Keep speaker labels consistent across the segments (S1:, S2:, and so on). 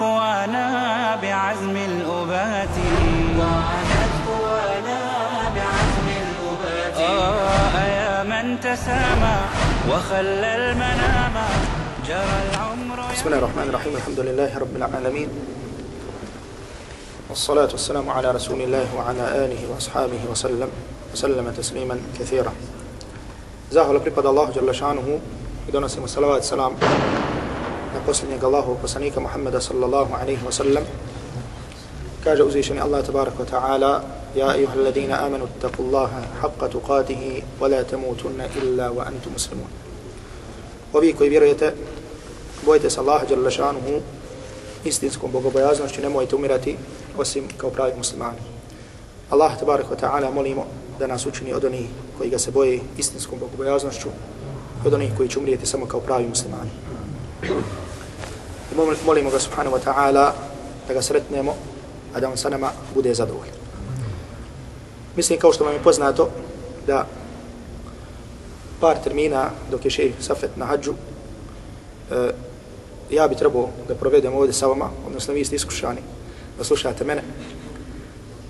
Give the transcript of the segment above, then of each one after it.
S1: قوانا بعزم الأبات. وعادت قوانا بعزم الأبات آه يا من تسامى وخلى المنام. جرى العمر
S2: بسم الله الرحمن الرحيم الحمد لله رب العالمين. والصلاة والسلام على رسول الله وعلى آله وأصحابه وسلم وسلم تسليما كثيرا. Zahvala pripada Jalla šanuhu i donosimo salavat salam na posljednjeg Allahovog poslanika Muhammeda sallallahu alaihi wa sallam. Kaže uzvišeni Allah tabaraka wa ta'ala Ja ayuha alladina amanu taku Allaha haqqa tuqatihi wa la tamutunna illa wa antum muslimun. Ovi koji vjerujete, bojite se Allaha dželle šanuhu istinskom bogobojaznošću, nemojte umirati osim kao pravi muslimani. Allah tabarak wa ta'ala molimo da nas učini od onih koji ga se boje istinskom bogobojaznošću od onih koji će umrijeti samo kao pravi muslimani. Molimo ga subhanahu wa ta'ala da ga sretnemo, a da on sa nama bude zadovoljan. Mislim kao što vam je poznato da par termina dok je šeji Safet na hađu, e, ja bi trebao da provedem ovdje sa vama, odnosno vi ste iskušani da slušate mene,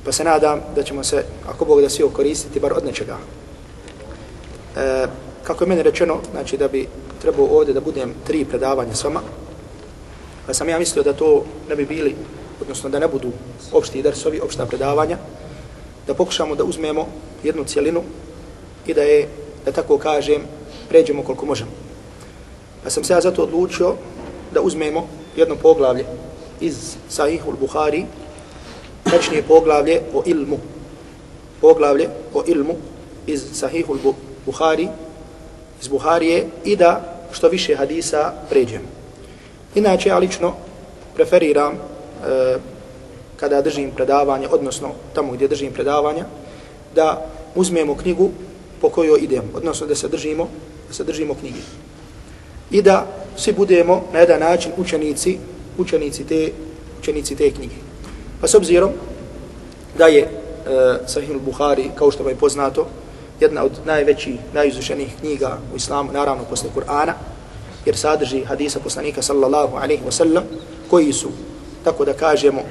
S2: Pa se nadam da ćemo se, ako Bog da svi koristiti, bar od nečega. E, kako je meni rečeno, znači da bi trebao ovdje da budem tri predavanja s vama, pa sam ja mislio da to ne bi bili, odnosno da ne budu opšti dersovi, opšta predavanja, da pokušamo da uzmemo jednu cijelinu i da je, da tako kažem, pređemo koliko možemo. Pa sam se ja zato odlučio da uzmemo jedno poglavlje iz Sahihul Buhari, tačnije poglavlje o ilmu. Poglavlje o ilmu iz Sahihul Buhari, iz Buharije i da što više hadisa pređemo. Inače, ja lično preferiram e, kada držim predavanje, odnosno tamo gdje držim predavanja, da uzmemo knjigu po kojoj idemo, odnosno da se držimo, da se držimo knjige. I da svi budemo na jedan način učenici, učenici te, učenici te knjige. Pa s obzirom da je e, Sahih al-Bukhari, kao što vam je poznato, jedna od najvećih, najizušenijih knjiga u islamu, naravno posle Kur'ana, jer sadrži hadisa poslanika sallallahu alaihi wasallam koji su, tako da kažemo,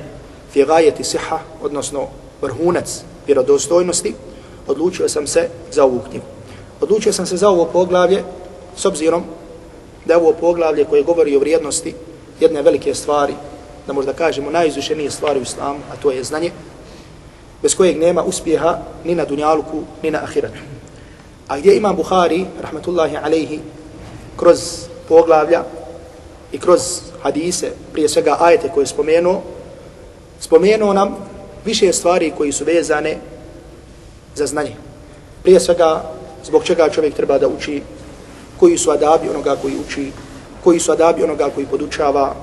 S2: fi siha, odnosno vrhunac vjerodostojnosti, odlučio sam se za ovu knjigu. Odlučio sam se za ovo poglavlje, s obzirom da je ovo poglavlje koje govori o vrijednosti jedne velike stvari, da možda kažemo najizvišenije stvari u islamu, a to je znanje, bez kojeg nema uspjeha ni na dunjaluku, ni na ahiratu. A gdje imam Buhari, rahmatullahi alaihi, kroz poglavlja i kroz hadise, prije svega ajete koje je spomenuo, spomenuo nam više stvari koji su vezane za znanje. Prije svega, zbog čega čovjek treba da uči, koji su adabi onoga koji uči, koji su adabi onoga koji podučava,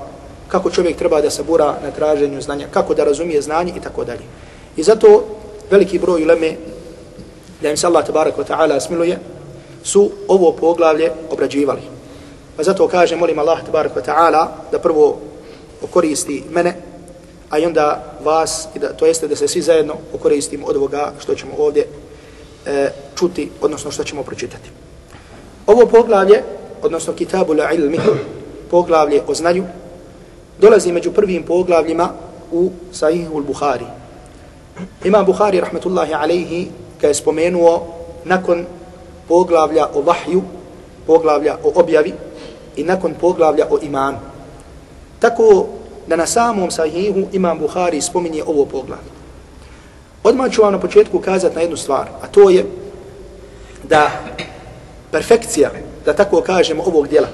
S2: kako čovjek treba da se bura na traženju znanja, kako da razumije znanje i tako dalje. I zato veliki broj uleme, da im se Allah tabarak wa ta'ala smiluje, su ovo poglavlje obrađivali. Pa zato kaže, molim Allah tabarak wa ta'ala da prvo okoristi mene, a i onda vas, i da, to jeste da se svi zajedno okoristimo od ovoga što ćemo ovdje e, čuti, odnosno što ćemo pročitati. Ovo poglavlje, odnosno kitabu la ilmi, poglavlje o znanju, dolazi među prvim poglavljima u Sahihu al-Bukhari. Imam Bukhari, rahmetullahi alaihi, ga je spomenuo nakon poglavlja o vahju, poglavlja o objavi i nakon poglavlja o imanu. Tako da na samom Sahihu Imam Buhari spominje ovo poglavlje. Odmah ću vam na početku kazati na jednu stvar, a to je da perfekcija, da tako kažemo, ovog dijela,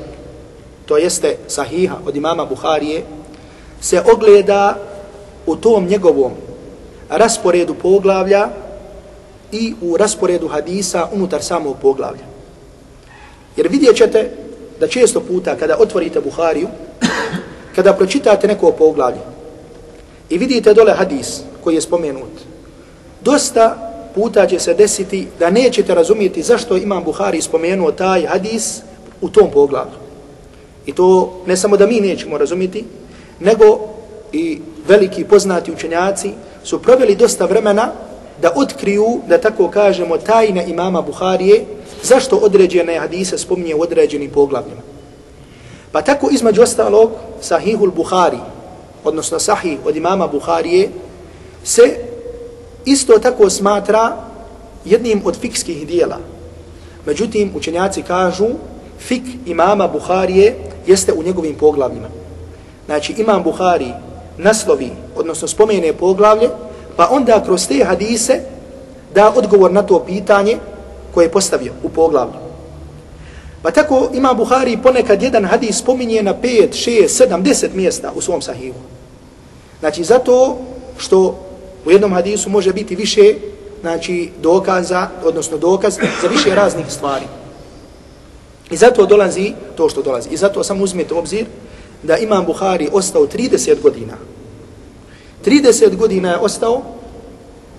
S2: to jeste sahiha od imama Buharije, se ogleda u tom njegovom rasporedu poglavlja i u rasporedu hadisa unutar samog poglavlja. Jer vidjet ćete da često puta kada otvorite Buhariju, kada pročitate neko poglavlje i vidite dole hadis koji je spomenut, dosta puta će se desiti da nećete razumijeti zašto imam Buhari spomenuo taj hadis u tom poglavlju. I to ne samo da mi nećemo razumijeti, nego i veliki poznati učenjaci su proveli dosta vremena da otkriju, da tako kažemo, tajne imama Buharije, zašto određene hadise spominje u određenim poglavljima. Pa tako između ostalog, sahihul Buhari, odnosno sahih od imama Buharije, se isto tako smatra jednim od fikskih dijela. Međutim, učenjaci kažu, fik imama Buharije jeste u njegovim poglavljima. Znači, imam Buhari naslovi, odnosno spomene poglavlje, pa onda kroz te hadise da odgovor na to pitanje koje je postavio u poglavlju. Pa tako ima Buhari ponekad jedan hadis spominje na 5, 6, 7, 10 mjesta u svom sahihu. Znači zato što u jednom hadisu može biti više znači dokaza, odnosno dokaz za više raznih stvari. I zato dolazi to što dolazi. I zato samo uzmete obzir da Imam Buhari ostao 30 godina 30 godina je ostao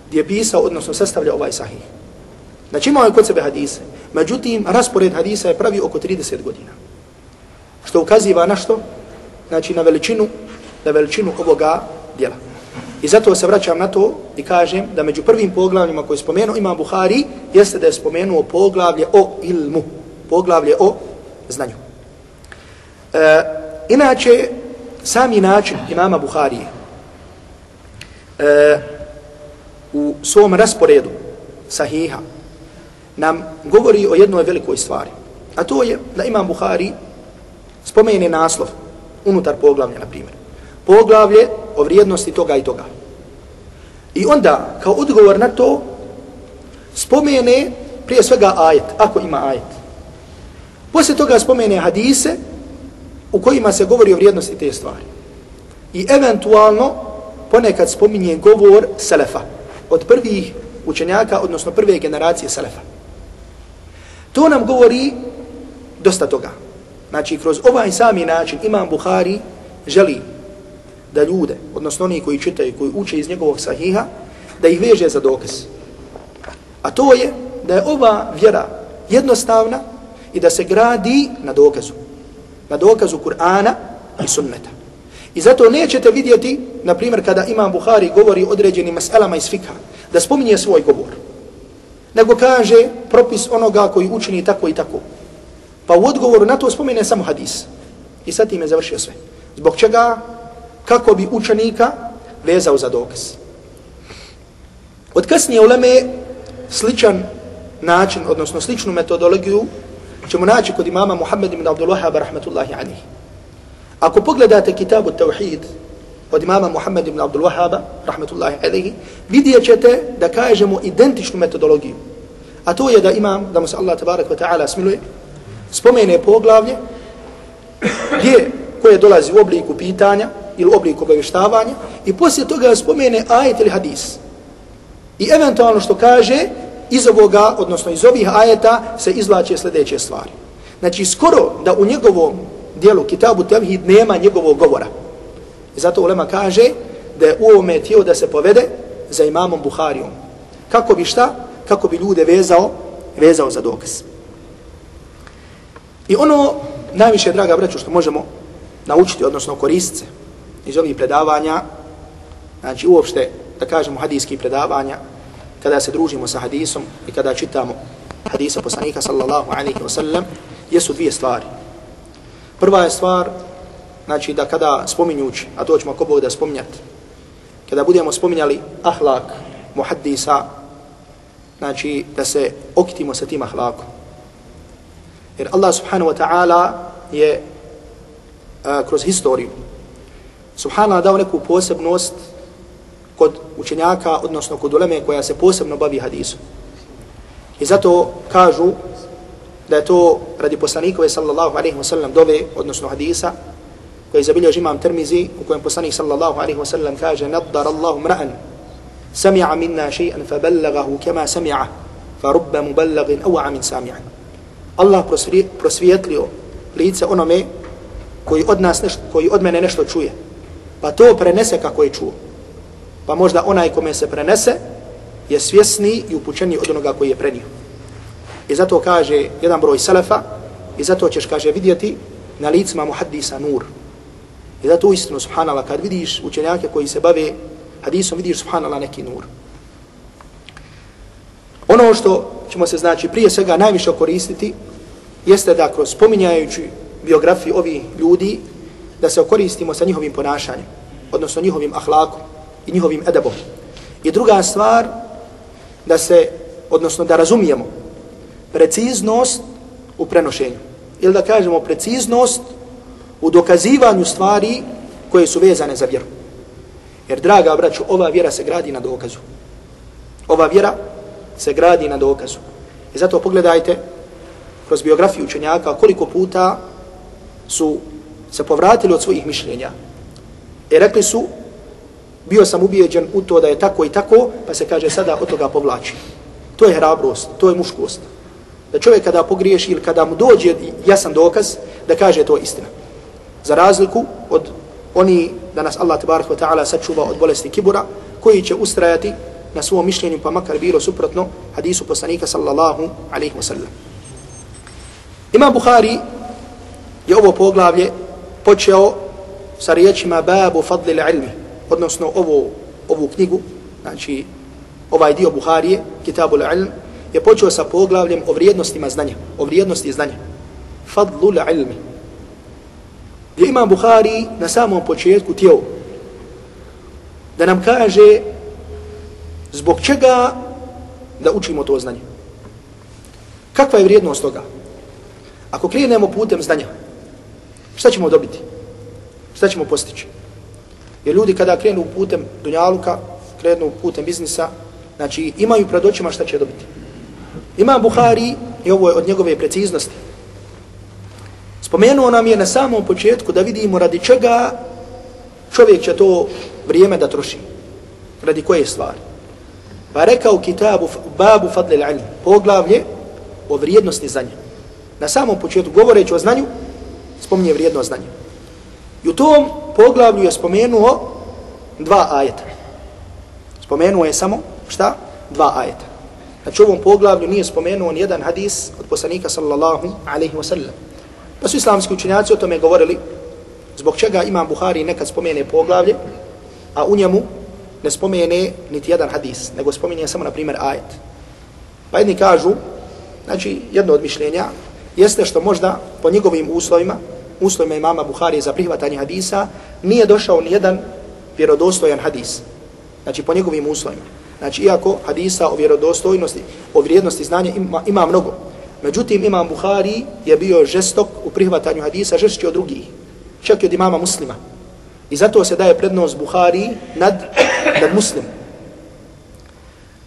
S2: gdje je pisao, odnosno sastavlja ovaj sahih. Znači imao je kod sebe hadise. Međutim, raspored hadisa je pravi oko 30 godina. Što ukaziva na što? Znači na veličinu, na veličinu ovoga dijela. I zato se vraćam na to i kažem da među prvim poglavljima koje je spomenuo Imam Buhari jeste da je spomenuo poglavlje o ilmu. Poglavlje o znanju. E, inače, sami način imama Buharije e, u svom rasporedu sahiha nam govori o jednoj velikoj stvari. A to je da Imam Buhari spomene naslov unutar poglavlja, na primjer. Poglavlje o vrijednosti toga i toga. I onda, kao odgovor na to, spomene prije svega ajet, ako ima ajet. Poslije toga spomene hadise u kojima se govori o vrijednosti te stvari. I eventualno ponekad spominje govor Selefa, od prvih učenjaka, odnosno prve generacije Selefa. To nam govori dosta toga. Znači, kroz ovaj sami način Imam Buhari želi da ljude, odnosno oni koji čitaju, koji uče iz njegovog sahiha, da ih veže za dokaz. A to je da je ova vjera jednostavna i da se gradi na dokazu. Na dokazu Kur'ana i sunneta. I zato nećete vidjeti, na primjer, kada Imam Buhari govori određenim masalama iz fikha, da spominje svoj govor. Nego kaže propis onoga koji učini tako i tako. Pa u odgovoru na to spomene samo hadis. I sad time je završio sve. Zbog čega? Kako bi učenika vezao za dokaz. Od kasnije uleme sličan način, odnosno sličnu metodologiju, ćemo naći kod imama Muhammed ibn Abdul Wahab, rahmatullahi alihi. Ako pogledate kitabu Tauhid od imama Muhammed ibn Abdul Wahaba, rahmetullahi alaihi, vidjet ćete da kažemo identičnu metodologiju. A to je da imam, da mu se Allah tabarak wa ta'ala smiluje, spomene poglavlje gdje, koje dolazi u obliku pitanja ili u obliku obavještavanja i poslije toga spomene ajet ili hadis. I eventualno što kaže, iz ovoga, odnosno iz ovih ajeta se izvlače sljedeće stvari. Znači, skoro da u njegovom dijelu Kitabu Tevhid nema njegovog govora. I zato Ulema kaže da je u ovome tijelo da se povede za imamom Buharijom. Kako bi šta? Kako bi ljude vezao, vezao za dokaz. I ono najviše, draga braću, što možemo naučiti, odnosno koristiti iz ovih predavanja, znači uopšte, da kažemo, hadijskih predavanja, kada se družimo sa hadisom i kada čitamo hadisa poslanika sallallahu alaihi wa sallam, jesu dvije stvari. Prva je stvar, znači da kada spominjući, a to ćemo ako Bog da spominjati, kada budemo spominjali ahlak muhaddisa, znači da se okitimo sa tim ahlakom. Jer Allah subhanahu wa ta'ala je a, kroz historiju subhanahu dao neku posebnost kod učenjaka, odnosno kod uleme koja se posebno bavi hadisom. I zato kažu da je to radi poslanikove sallallahu alaihi wa sallam dove, odnosno hadisa, koji zabiljež imam Tirmizi u kojem poslanik sallallahu alaihi wasallam kaže nadar Allahu mra'an, sami'a minna še'an fa ballagahu kema sami'a, fa rubba muballagin awa min sami'a. Allah prosvijetlio lice onome koji od nas nešto, koji od mene nešto čuje, pa to prenese kako je čuo. Pa možda onaj kome se prenese je svjesni i upućeni od onoga koji je prenio. I zato kaže jedan broj selefa, i zato ćeš, kaže, vidjeti na licima muhaddisa nur. I zato istinu, subhanallah, kad vidiš učenjake koji se bave hadisom, vidiš, subhanallah, neki nur. Ono što ćemo se, znači, prije svega najviše koristiti, jeste da kroz spominjajući biografiju ovih ljudi, da se koristimo sa njihovim ponašanjem, odnosno njihovim ahlakom i njihovim edabom. I druga stvar, da se, odnosno da razumijemo preciznost u prenošenju. Ili da kažemo preciznost u dokazivanju stvari koje su vezane za vjeru. Jer, draga braću, ova vjera se gradi na dokazu. Ova vjera se gradi na dokazu. I zato pogledajte kroz biografiju učenjaka koliko puta su se povratili od svojih mišljenja. I rekli su, bio sam ubijeđen u to da je tako i tako, pa se kaže sada od toga povlači. To je hrabrost, to je muškost. Da čovjek kada pogriješi ili kada mu dođe jasan dokaz, da kaže to istina. Za razliku od oni da nas Allah tabarak wa ta'ala sačuva od bolesti kibura, koji će ustrajati na svom mišljenju, pa makar bilo suprotno hadisu poslanika sallallahu alaihi wa sallam. Imam Bukhari je ovo poglavlje počeo sa riječima babu fadlil ilmi, odnosno ovo, ovu knjigu, znači ovaj dio Buharije, kitabul ilm, je počeo sa poglavljem o vrijednostima znanja, o vrijednosti znanja. Fadlul ilmi. Gdje Imam Buhari na samom početku tijelo da nam kaže zbog čega da učimo to znanje. Kakva je vrijednost toga? Ako krenemo putem znanja, šta ćemo dobiti? Šta ćemo postići? Jer ljudi kada krenu putem dunjaluka, krenu putem biznisa, znači imaju pred očima šta će dobiti. Imam Buhari, i ovo je od njegove preciznosti, spomenuo nam je na samom početku da vidimo radi čega čovjek će to vrijeme da troši. Radi koje stvari. Pa rekao kitabu babu fadlil ilm, poglavlje o vrijednosti znanja. Na samom početku, govoreći o znanju, spominje vrijednost znanja. I u tom poglavlju je spomenuo dva ajeta. Spomenuo je samo, šta? Dva ajeta. Znači u ovom poglavlju nije spomenuo ni jedan hadis od poslanika sallallahu alaihi wa sallam. Pa su islamski učenjaci o tome govorili zbog čega imam Buhari nekad spomene poglavlje, a u njemu ne spomene niti jedan hadis, nego spomene samo na primjer ajet. Pa jedni kažu, znači jedno od mišljenja, jeste što možda po njegovim uslovima, uslovima imama Buhari za prihvatanje hadisa, nije došao ni jedan vjerodostojan hadis. Znači po njegovim uslovima. Znači, iako hadisa o vjerodostojnosti, o vrijednosti znanja ima, ima mnogo. Međutim, imam Buhari je bio žestok u prihvatanju hadisa, žešći od drugih. Čak i od imama muslima. I zato se daje prednost Buhari nad, nad muslim.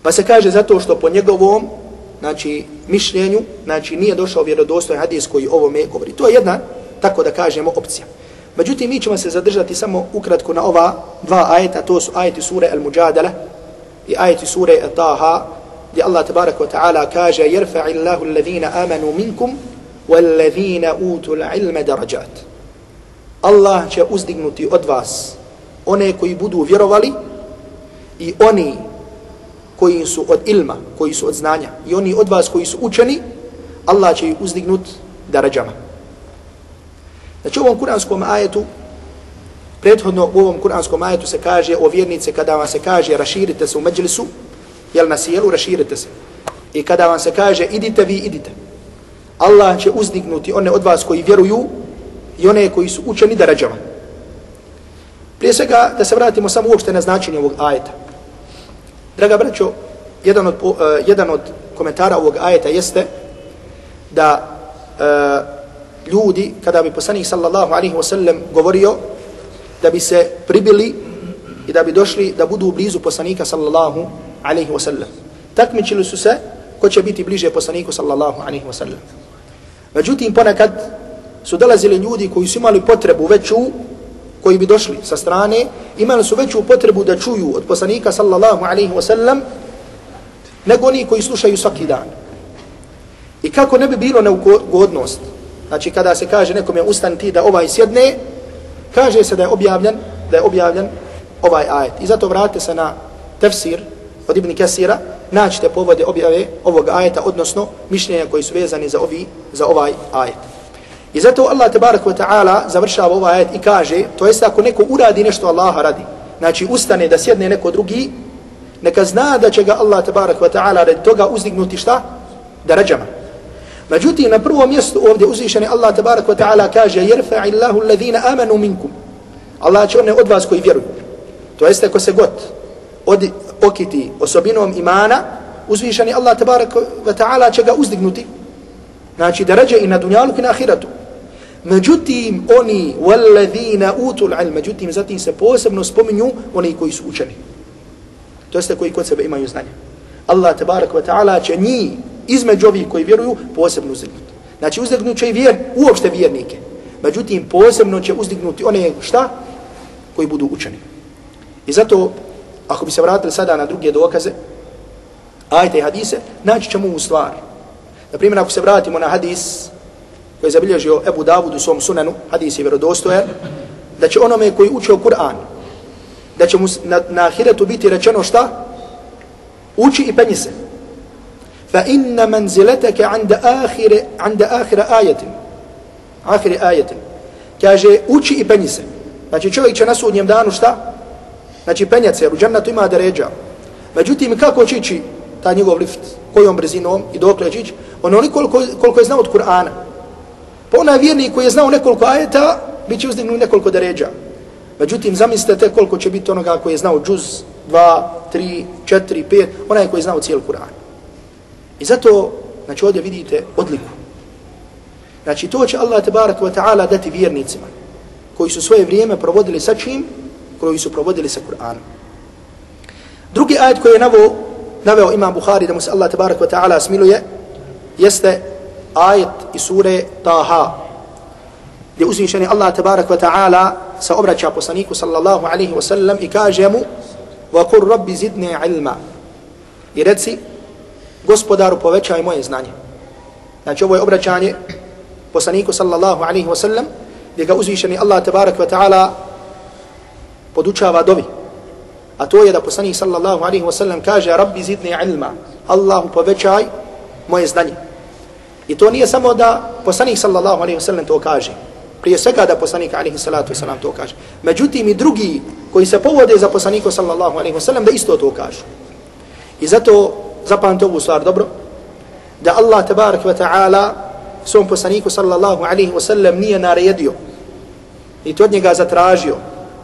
S2: Pa se kaže zato što po njegovom znači, mišljenju znači, nije došao vjerodostojan hadis koji ovo me govori. To je jedna, tako da kažemo, opcija. Međutim, mi ćemo se zadržati samo ukratko na ova dva ajeta, to su ajeti sure Al-Mujadala, i ajeti sure Taha, gdje Allah tabaraka wa ta'ala kaže يَرْفَعِ اللَّهُ الَّذِينَ آمَنُوا مِنْكُمْ وَالَّذِينَ أُوتُوا الْعِلْمَ دَرَجَاتِ Allah će uzdignuti od vas one koji budu vjerovali i oni koji su od ilma, koji su od znanja i oni od vas koji su učeni, Allah će ih uzdignut darađama. Znači u ovom kuranskom ajetu Prethodno u ovom kuranskom ajetu se kaže o vjernice kada vam se kaže raširite se u međlisu, jel na sjelu raširite se. I kada vam se kaže idite vi idite. Allah će uzdignuti one od vas koji vjeruju i one koji su učeni da rađava. Prije svega da se vratimo samo uopšte na značenje ovog ajeta. Draga braćo, jedan od, uh, jedan od komentara ovog ajeta jeste da uh, ljudi, kada bi poslanik sallallahu alaihi wa sallam govorio da bi se pribili i da bi došli da budu blizu poslanika sallallahu alaihi wasallam. Takmičili su se ko će biti bliže poslaniku sallallahu alaihi wasallam. Međutim, ponekad su dolazili ljudi koji su imali potrebu veću, koji bi došli sa strane, imali su veću potrebu da čuju od poslanika sallallahu alaihi wasallam, nego oni koji slušaju svaki dan. I kako ne bi bilo neugodnost znači kada se kaže nekom je ustan ti da ovaj sjedne, kaže se da je objavljen, da je objavljen ovaj ajet. I zato vratite se na tefsir od Ibn Kesira, naćite povode objave ovog ajeta, odnosno mišljenja koji su vezani za, ovi, za ovaj ajet. I zato Allah tabarak wa ta'ala završava ovaj ajet i kaže, to jest ako neko uradi nešto Allaha radi, znači ustane da sjedne neko drugi, neka zna da će ga Allah tabarak wa ta'ala radi toga uzdignuti šta? Da rađama. Međutim, na prvom mjestu ovdje uzvišeni Allah tabarak wa ta'ala kaže يَرْفَعِ اللَّهُ الَّذِينَ آمَنُوا مِنْكُمْ Allah će one od vas koji vjeruju. To jeste ko se god od, okiti osobinom imana, uzvišeni Allah tabarak wa ta'ala će ga uzdignuti. Znači da rađe i na dunjalu i na ahiratu. Međutim, oni وَالَّذِينَ utul الْعِلْمِ Međutim, zatim se posebno spominju oni koji su učeni. To jeste koji kod sebe imaju znanje. Allah tabarak wa ta'ala će njih između ovih koji vjeruju posebno uzdignuti. Znači uzdignut će i vjer, uopšte vjernike. Međutim, posebno će uzdignuti one šta? Koji budu učeni. I zato, ako bi se vratili sada na druge dokaze, ajte i hadise, naći ćemo u stvar. Naprimjer, ako se vratimo na hadis koji je zabilježio Ebu Davud u svom sunanu, hadis je vjerodostojan, da će onome koji učio Kur'an, da će mu na, na ahiretu biti rečeno šta? Uči i penji se. Fa inna manziletake anda ahire, anda ahire ajetin. Ahire ajetin. Kaže, uči i penji se. Znači čovjek će na sudnjem danu šta? Znači penjat se, jer u džennetu ima da ređa. Međutim, kako će ići ta njegov lift? Kojom brzinom i dokle će ići? Ono koliko, koliko je znao od Kur'ana. Pa onaj vjernik koji je znao nekoliko ajeta, bit će uzdignut nekoliko da ređa. Međutim, zamislite koliko će biti onoga koji je znao džuz, dva, tri, četiri, pet, onaj koji je znao cijel Kur'an. I zato, znači ovdje vidite odliku. Znači to će Allah tabarak wa ta'ala dati vjernicima koji su svoje vrijeme provodili sa čim? Koji su provodili sa Kur'anom. Drugi ajet koji je naveo, naveo imam Bukhari da mu se Allah tabarak wa ta'ala smiluje, jeste ajet iz sure Taha, gdje uzvišeni Allah tabarak wa ta'ala sa obraća poslaniku sallallahu alaihi wa sallam i kaže mu وَقُرْ رَبِّ زِدْنِي عِلْمًا I reci, gospodaru povećaj moje znanje. Znači ovo je obraćanje poslaniku sallallahu alaihi wa sallam gdje ga uzvišeni Allah tabarak wa ta'ala podučava dovi. A to je da poslanik sallallahu alaihi wa sallam kaže Rabbi zidni ilma, Allahu povećaj moje znanje. I to nije samo da poslanik sallallahu alaihi wa sallam to kaže. Prije svega da poslanik alaihi salatu wasallam to kaže. Međutim i drugi koji se povode za poslaniku sallallahu alaihi wa sallam da isto to kažu. I zato zapamte ovu stvar dobro, da Allah tabarak wa ta'ala svom poslaniku sallallahu alaihi wa sallam nije naredio i to od njega zatražio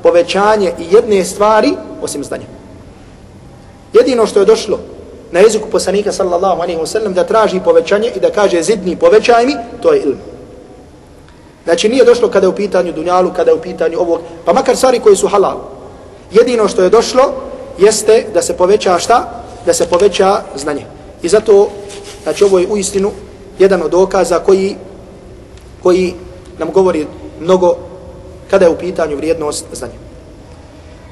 S2: povećanje i jedne stvari osim znanja. Jedino što je došlo na jeziku poslanika sallallahu alaihi wa sallam da traži povećanje i da kaže zidni povećaj mi, to je ilm. Znači nije došlo kada je u pitanju dunjalu, kada je u pitanju ovog, pa makar stvari koji su halal. Jedino što je došlo jeste da se poveća šta? Da se poveća znanje. I zato, znači ovo je u istinu jedan od dokaza koji, koji nam govori mnogo kada je u pitanju vrijednost znanja.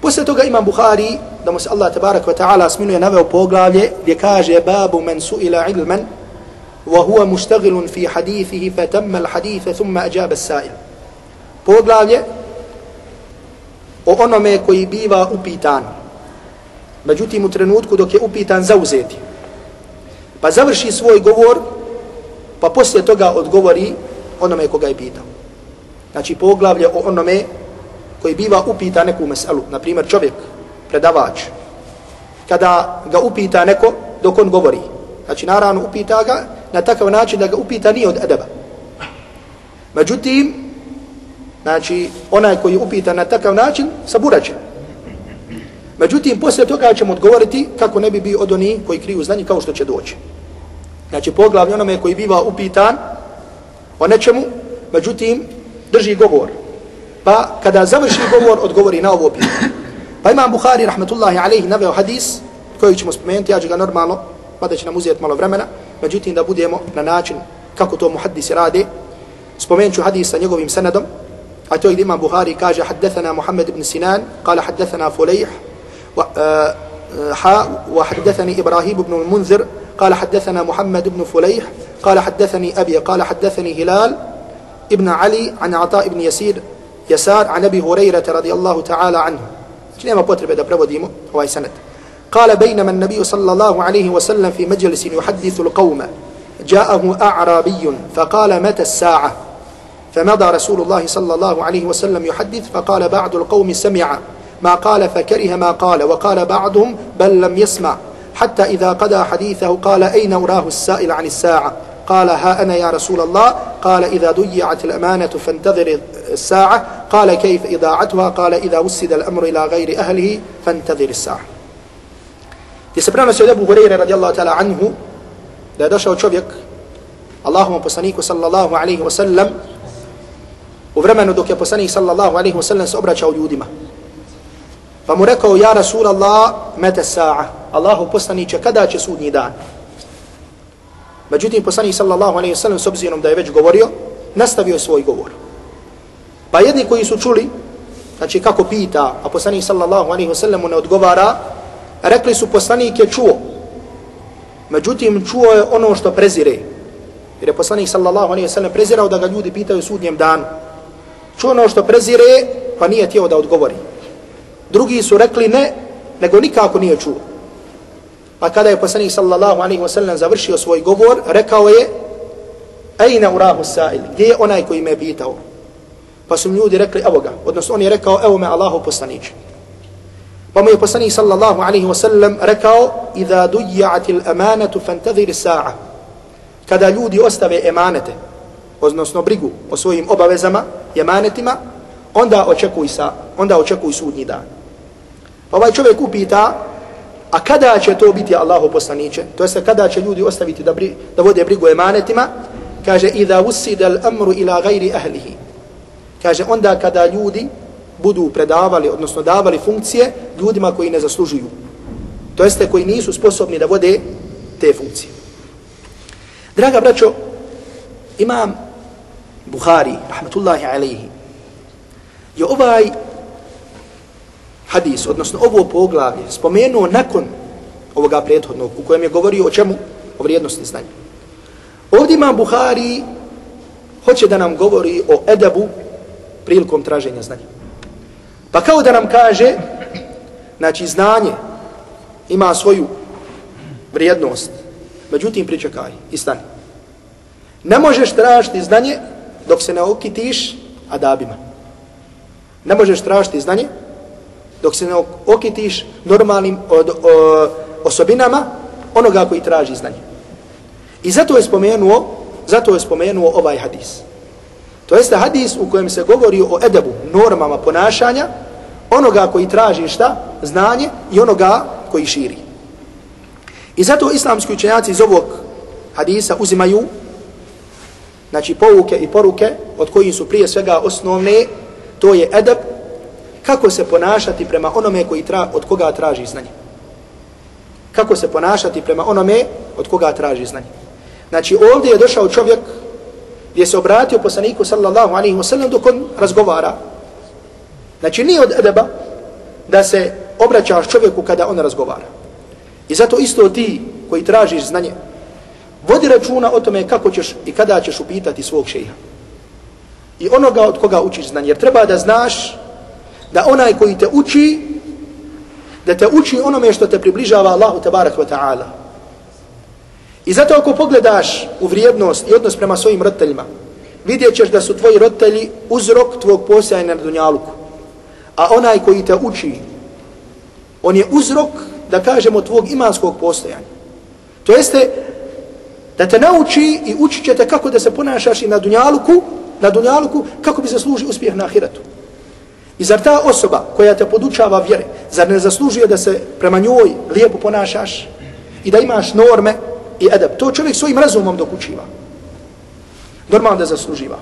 S2: Posle toga imam Buhari, da mu se Allah tabarak wa ta'ala sminuje naveo poglavlje gdje kaže babu men su'ila ila ilman wa huwa muštagilun fi hadithihi fa tamma al haditha thumma ajaba sa'il. Poglavlje o onome koji biva upitan. Međutim, u trenutku dok je upitan zauzeti. Pa završi svoj govor, pa poslije toga odgovori onome koga je pitao. Znači, poglavlje o onome koji biva upita neku meselu. Naprimjer, čovjek, predavač, kada ga upita neko dok on govori. Znači, naravno, upita ga na takav način da ga upita nije od edeba. Međutim, Znači, onaj koji upita na takav način, saburaće. Međutim, poslije toga ćemo odgovoriti kako ne bi bio od oni koji kriju znanje kao što će doći. Znači, poglavlje onome koji biva upitan o nečemu, međutim, drži govor. Pa, kada završi govor, odgovori na ovo pitanje. Pa imam Bukhari, rahmetullahi alaihi, naveo hadis, koji ćemo spomenuti, ja ću ga normalno, pa da će nam uzeti malo vremena, međutim, da budemo na način kako to muhaddisi rade. Spomenut ću hadis sa njegovim senadom, أتو الإمام بخاري كاجة حدثنا محمد بن سنان قال حدثنا فليح حاء وحدثني إبراهيم بن المنذر قال حدثنا محمد بن فليح قال حدثني أبي قال حدثني هلال ابن علي عن عطاء بن يسير يسار عن أبي هريرة رضي الله تعالى عنه. nema potrebe da prevodimo ovaj sanad. قال بينما النبي صلى الله عليه وسلم في مجلس يحدث القوم جاءه أعرابي فقال متى الساعة؟ فمضى رسول الله صلى الله عليه وسلم يحدث فقال بعض القوم سمع ما قال فكره ما قال وقال بعضهم بل لم يسمع حتى إذا قضى حديثه قال أين أراه السائل عن الساعة؟ قال ها أنا يا رسول الله قال إذا ضيعت الأمانة فانتظر الساعة قال كيف إضاعتها قال إذا وسد الأمر إلى غير أهله فانتظر الساعة Gdje se prenosi od Ebu Hureyre radijallahu ta'ala anhu da je došao čovjek Allahuma poslaniku sallallahu alaihi wa sallam u vremenu dok je poslanik sallallahu alaihi wa sallam se obraćao ljudima. Pa mu rekao, ja Rasul Allah, mete sa'a, Allahu poslaniće, kada će sudnji dan? Međutim, poslanik sallallahu alaihi sallam s obzirom da je već govorio, nastavio svoj govor. Pa jedni koji su čuli, znači kako pita, a poslanik sallallahu alaihi sallam mu ne odgovara, rekli su poslanik je čuo. Međutim, čuo je ono što prezire. Jer je poslanik sallallahu alaihi sallam prezirao da ga ljudi pitaju sudnjem danu. Čuo ono što prezire, pa nije tijelo da odgovori. Drugi su rekli ne, nego nikako nije čuo. Pa kada je poslanik sallallahu alaihi wa sallam završio svoj govor, rekao je, Ejna urahu sa'il, gdje je onaj koji me pitao? Pa su ljudi rekli, evo ga. Odnosno on je rekao, evo me Allahu poslanić. Pa mu je poslanik sallallahu alaihi wa sallam rekao, Iza dujja'ati l'amanatu fantadhir sa'a. Kada ljudi ostave emanete, odnosno brigu o svojim obavezama, emanetima, onda očekuj, sa, onda očekuj sudnji dan. Pa ovaj čovjek upita, a kada će to biti Allahu poslaniće? To jest kada će ljudi ostaviti da, bri, da vode brigu emanetima? Kaže, idha usida l'amru ila gajri ahlihi. Kaže, onda kada ljudi budu predavali, odnosno davali funkcije ljudima koji ne zaslužuju. To jeste koji nisu sposobni da vode te funkcije. Draga braćo, imam Buhari, rahmatullahi alaihi, je ovaj hadis, odnosno ovo poglavlje, spomenuo nakon ovoga prethodnog, u kojem je govorio o čemu? O vrijednosti znanja. Ovdje imam Buhari, hoće da nam govori o edabu prilikom traženja znanja. Pa kao da nam kaže, znači znanje ima svoju vrijednost, međutim pričekaj i stani. Ne možeš tražiti znanje dok se ne okitiš adabima. Ne možeš tražiti znanje dok se ne okitiš normalnim od, o, osobinama onoga koji traži znanje. I zato je spomenuo, zato je spomenuo ovaj hadis. To jeste hadis u kojem se govori o edebu, normama ponašanja, onoga koji traži šta? Znanje i onoga koji širi. I zato islamski učenjaci iz ovog hadisa uzimaju znači pouke i poruke od kojih su prije svega osnovne, to je edeb, kako se ponašati prema onome koji tra, od koga traži znanje. Kako se ponašati prema onome od koga traži znanje. Znači ovdje je došao čovjek gdje se obratio poslaniku sallallahu alaihi wasallam dok on razgovara. Znači nije od edeba da se obraćaš čovjeku kada on razgovara. I zato isto ti koji tražiš znanje, vodi računa o tome kako ćeš i kada ćeš upitati svog šeha. I onoga od koga učiš znanje. Jer treba da znaš da onaj koji te uči, da te uči onome što te približava Allahu tabarak wa ta'ala. I zato ako pogledaš u vrijednost i odnos prema svojim roditeljima, vidjet ćeš da su tvoji roditelji uzrok tvog postajanja na dunjaluku. A onaj koji te uči, on je uzrok, da kažemo, tvog imanskog postojanja. To jeste, da te nauči i učit će te kako da se ponašaš i na dunjaluku, na dunjaluku, kako bi zaslužio uspjeh na ahiratu. I zar ta osoba koja te podučava vjere, zar ne zaslužuje da se prema njoj lijepo ponašaš i da imaš norme i edab? To čovjek svojim razumom dokučiva. Normalno da zasluživa.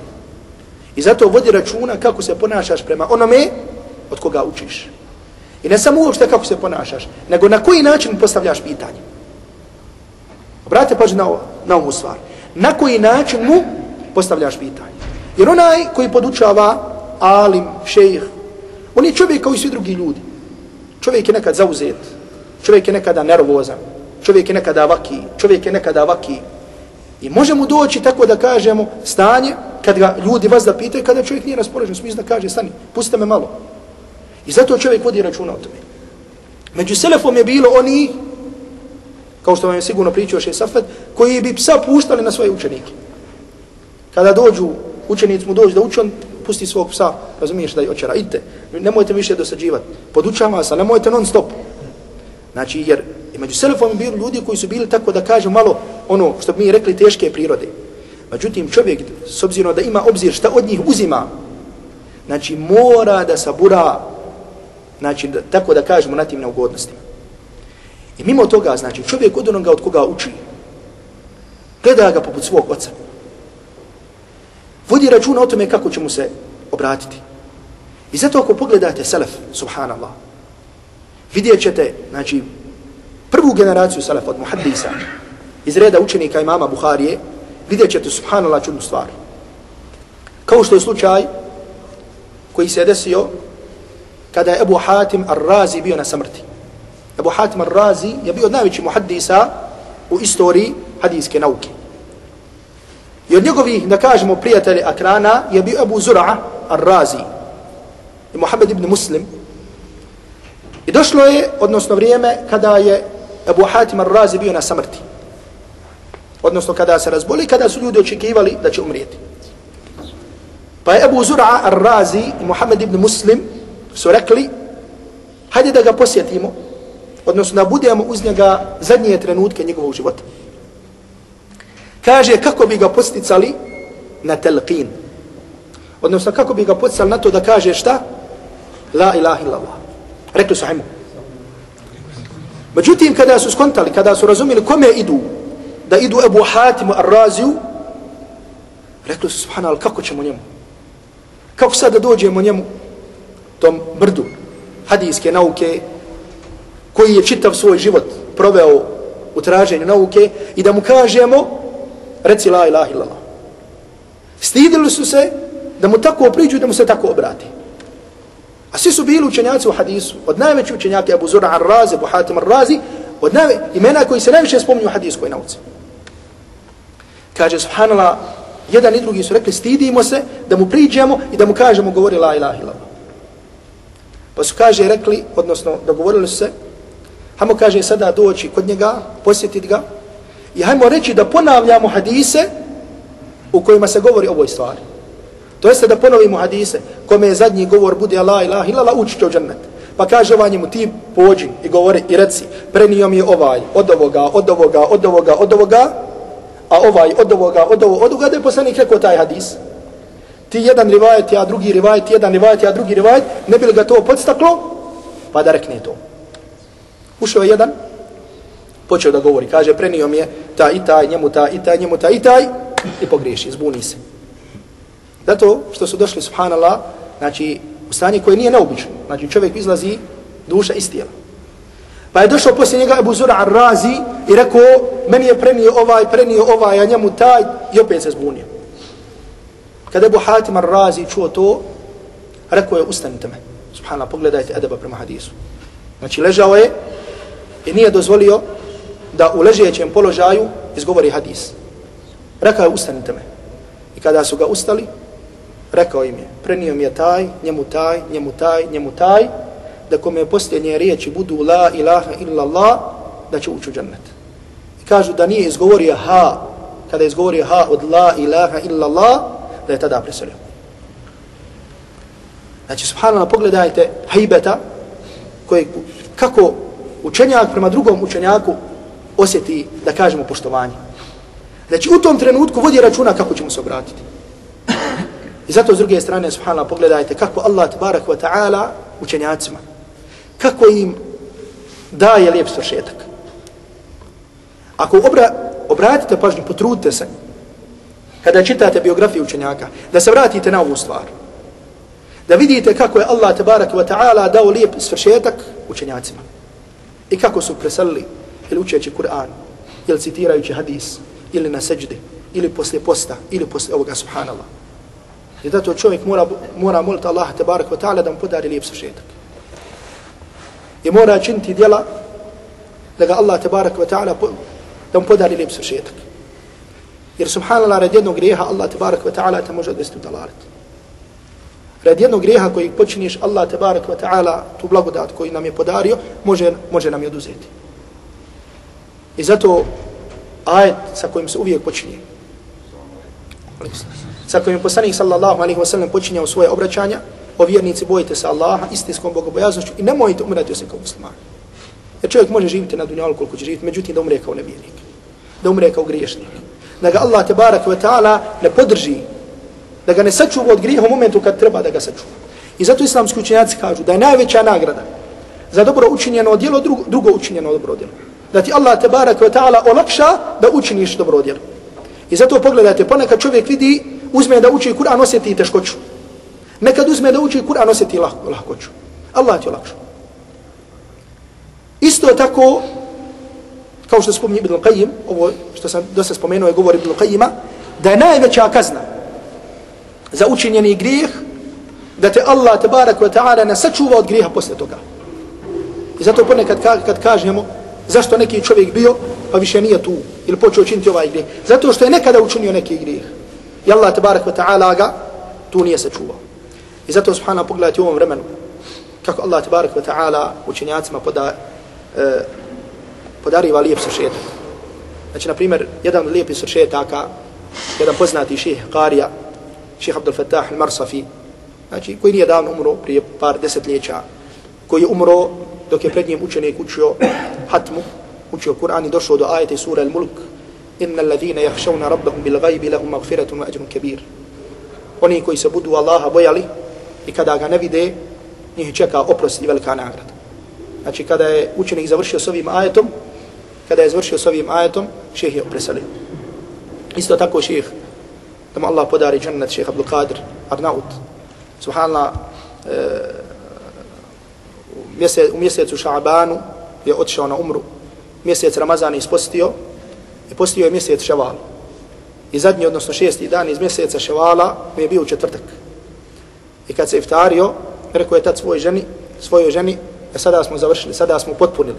S2: I zato vodi računa kako se ponašaš prema onome od koga učiš. I ne samo uopšte kako se ponašaš, nego na koji način postavljaš pitanje. Obratite pažnju na, na ovu stvar. Na koji način mu postavljaš pitanje. Jer onaj koji podučava alim, šejih, on je čovjek kao i svi drugi ljudi. Čovjek je nekad zauzet, čovjek je nekada nervozan, čovjek je nekada vaki, čovjek je nekada vaki. I možemo doći tako da kažemo stanje kad ga ljudi vas da pitaju, kada čovjek nije raspoložen, smisli da kaže, stani, pustite me malo. I zato čovjek vodi računa o tome. Među selefom je bilo oni, kao što vam je sigurno pričao še Safed, koji bi psa puštali na svoje učenike. Kada dođu, učenici mu dođu da uči, on pusti svog psa, razumiješ da je očera, idite, nemojte više dosađivati, podučavam vas, a nemojte non stop. Znači, jer među selefom je bilo ljudi koji su bili tako da kažu malo ono što bi mi rekli teške prirode. Međutim, čovjek, s obzirom da ima obzir šta od njih uzima, znači mora da sabura, znači da, tako da kažemo na tim neugodnostima. I mimo toga, znači čovjek od onoga od koga uči, gleda ga poput svog oca. Vodi računa o tome kako će mu se obratiti. I zato ako pogledate selef, subhanallah, vidjet ćete, znači, prvu generaciju selef od muhaddisa, iz reda učenika imama Buharije, vidjet ćete, subhanallah, čudnu stvar. Kao što je slučaj koji se desio kada je Ebu Hatim Ar-Razi bio na samrti. Ebu Hatim Ar-Razi je bio najveći muhaddisa u istoriji hadijske nauke. I od njegovih, da kažemo, prijatelja Akrana je bio Ebu Zura Ar-Razi i Muhammed ibn Muslim. I došlo je, odnosno vrijeme, kada je Ebu Hatim al-Razi bio na samrti. Odnosno kada se razboli, kada su ljudi očekivali da će umrijeti. Pa je Ebu Zura al-Razi i Muhammed ibn Muslim su rekli, hajde da ga posjetimo, odnosno da budemo uz njega zadnje trenutke njegovog života. Kaže kako bi ga posticali na telqin. Odnosno kako bi ga posticali na to da kaže šta? La ilaha illallah. Rekli su ajmo. Međutim, kada su skontali, kada su razumili kome idu, da idu Ebu Hatimu Ar-Raziju, rekli su, subhanal, kako ćemo njemu? Kako sad da dođemo njemu, tom brdu hadijske nauke, koji je čitav svoj život proveo u traženju nauke, i da mu kažemo, reci la ilaha illallah. Stidili su se da mu tako priđu da mu se tako obrati. A svi su bili učenjaci u hadisu, od najvećih učenjaka Abu Zura Ar-Razi, Abu Hatim Ar-Razi, od najve, imena koji se najviše spominju u hadiskoj nauci. Kaže, subhanallah, jedan i drugi su rekli, stidimo se da mu priđemo i da mu kažemo, govori la ilaha illallah. Pa su kaže, rekli, odnosno, dogovorili su se, hajmo kaže sada doći kod njega, posjetiti ga, i hajmo reći da ponavljamo hadise u kojima se govori o ovoj stvari. To jeste da ponovimo hadise, kome je zadnji govor bude la ilaha illallah, ući će u džennet. Pa kaže ovaj njemu, ti pođi i govori i reci, prenio mi je ovaj, od ovoga, od ovoga, od ovoga, od ovoga, a ovaj od ovoga, od ovoga, od ovoga, da je poslanik rekao taj hadis. Ti jedan rivajet, ja drugi rivajet, jedan rivajet, ja drugi rivajet, ne bi li ga to podstaklo? Pa da rekne to. Ušao je jedan, počeo da govori, kaže, prenio mi je ta i taj, njemu ta i taj, njemu ta i taj, i pogriješi, zbuni se. Zato što su došli, subhanallah, znači, u stanje koje nije neobično. Znači, čovjek izlazi duša iz tijela. Pa je došao poslije njega Abu Zura Ar-Razi i rekao, meni je prenio ovaj, prenio ovaj, a njemu taj, i opet se zbunio. Kada Abu Hatim Ar-Razi čuo to, rekao je, ustanite me. Subhanallah, pogledajte edeba prema hadisu. Znači, ležao je i nije dozvolio da u ležećem položaju izgovori hadis. Rekao je, ustanite me. I kada su ga ustali, rekao im je, prenio mi je taj, njemu taj, njemu taj, njemu taj, da kome posljednje riječi budu la ilaha illa Allah, da će ući u džennet. I kažu da nije izgovorio ha, kada je izgovorio ha od la ilaha illa Allah, da je tada preselio. Znači, subhanallah, pogledajte hajbeta, koji, kako učenjak prema drugom učenjaku osjeti, da kažemo, poštovanje. Znači, u tom trenutku vodi računa kako ćemo se obratiti. I zato s druge strane, subhanallah, pogledajte kako Allah, tabarak wa ta'ala, učenjacima, kako im daje lijep svršetak. Ako obra, obratite pažnju, potrudite se, kada čitate biografiju učenjaka, da se vratite na ovu stvar. Da vidite kako je Allah, tabarak wa ta'ala, dao lijep svršetak učenjacima. I kako su preselili ili učeći Kur'an, ili citirajući hadis, ili na seđdi, ili poslije posta, ili poslije ovoga subhanallah. I zato čovjek mora, mora moliti Allah tabarak wa ta'ala da mu podari lijep sažetak. I mora činiti djela da ga Allah tabarak wa ta'ala da mu podari lijep sažetak. Jer subhanallah, radi jednog grijeha Allah te barek ta'ala te može odvesti u dalalet. Radi jednog grijeha koji počiniš Allah te barek ta'ala tu blagodat koji nam je podario, može, može nam je oduzeti. I zato ajet sa kojim se uvijek počinje. Sa kojim poslanik sallallahu alaihi wa sallam počinjao svoje obraćanja, o vjernici bojite se Allaha istinskom bogobojaznošću i nemojte umirati osim kao muslimani. Jer čovjek može živjeti na dunjalu koliko će živjeti, međutim da umre kao nevjernik. Da umre kao griješnik. Da ga Allah tebarak ve wa ta'ala ne podrži. Da ga ne sačuva od grijeha u momentu kad treba da ga sačuva. I zato islamski učenjaci kažu da je najveća nagrada za dobro učinjeno djelo, drugo, drugo učinjeno dobro djelo. Da ti Allah tebarak ve wa ta'ala olakša da učiniš dobro djelo. I zato pogledajte, ponekad čovjek vidi, uzme da uči Kur'an, osjeti teškoću. Nekad uzme da uči Kur'an, osjeti lahko, lahkoću. Allah ti olakša. Isto tako, kao što spominje Ibn Qayyim, ovo što sam dosta spomenuo je govor Ibn Qayyima, da je najveća kazna za učinjeni grijeh, da te Allah, tabarak wa ta'ala, ne sačuva od grijeha posle toga. I zato ponekad kad kažemo, zašto neki čovjek bio, pa više nije tu, ili počeo učiniti ovaj grijeh. Zato što je nekada učinio neki grijeh. I Allah, tabarak wa ta'ala, ga tu nije sačuvao. I zato, subhanahu, pogledajte u ovom vremenu, kako Allah, tabarak wa ta'ala, učenjacima poda, e, podariva lijep sršetak. Znači, na primjer, jedan lijepi sršetaka, jedan poznati ših Qarija, ših Abdul Fattah al-Marsafi, znači, koji nije davno umro prije par desetljeća, koji je umro dok je pred njim učenik učio hatmu, učio Kur'an i došao do ajete sura al-Mulk, inna alladhina yakhshawna rabbahum bil ghaibi lahum maghfiratun wa ajrun kabir. Oni koji se budu Allaha bojali i kada ga ne vide, njih čeka oprost i velika nagrada. Znači kada je učenik završio s ovim ajetom, kada je završio s ovim ajetom, šejh je opresalio Isto tako šejh da mu Allah podari džennet šejh Abdul Qadir Arnaut. Subhanallah, e, u mjesecu Ša'banu je otišao na umru. Mjesec Ramazan je ispostio i postio je mjesec Ševal. I zadnji, odnosno šesti dan iz mjeseca Ševala mu je bio u četvrtak. I kad se iftario, rekao je tad svoj ženi, svojoj ženi, E sada smo završili, sada smo potpunili.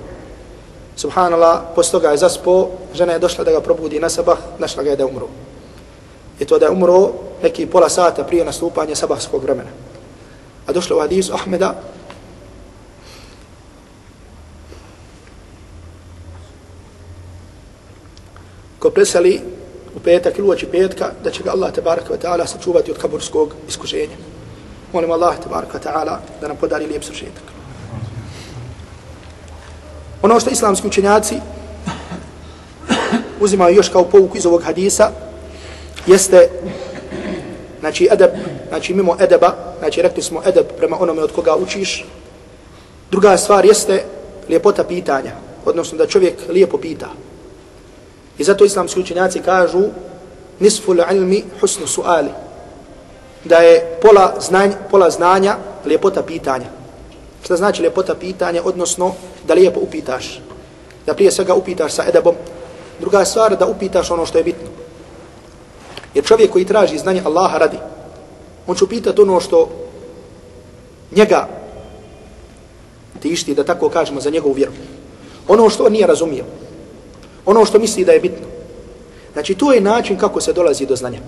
S2: Subhanallah, posle toga je zaspo, žena je došla da ga probudi na sabah, našla ga je da umro. I to da je umro neki pola sata prije nastupanja sabahskog vremena. A došlo u hadisu Ahmeda, ko preseli u petak ili uoči petka, da će ga Allah tabaraka wa ta'ala sačuvati od kaburskog iskušenja. Molim Allah tabaraka wa ta'ala da nam podari lijep sršetak. Ono što islamski učenjaci uzimaju još kao pouku iz ovog hadisa jeste znači edeb, znači mimo edeba, znači rekli smo edeb prema onome od koga učiš. Druga stvar jeste lijepota pitanja, odnosno da čovjek lijepo pita. I zato islamski učenjaci kažu nisful ilmi husnu suali. Da je pola znanja, pola znanja lijepota pitanja. Šta znači lijepota pitanja, odnosno da lijepo upitaš. Da prije svega upitaš sa edabom. Druga stvar da upitaš ono što je bitno. Jer čovjek koji traži znanje Allaha radi, on će upitati ono što njega tišti, da tako kažemo, za njegovu vjeru. Ono što on nije razumio. Ono što misli da je bitno. Znači, to je način kako se dolazi do znanja.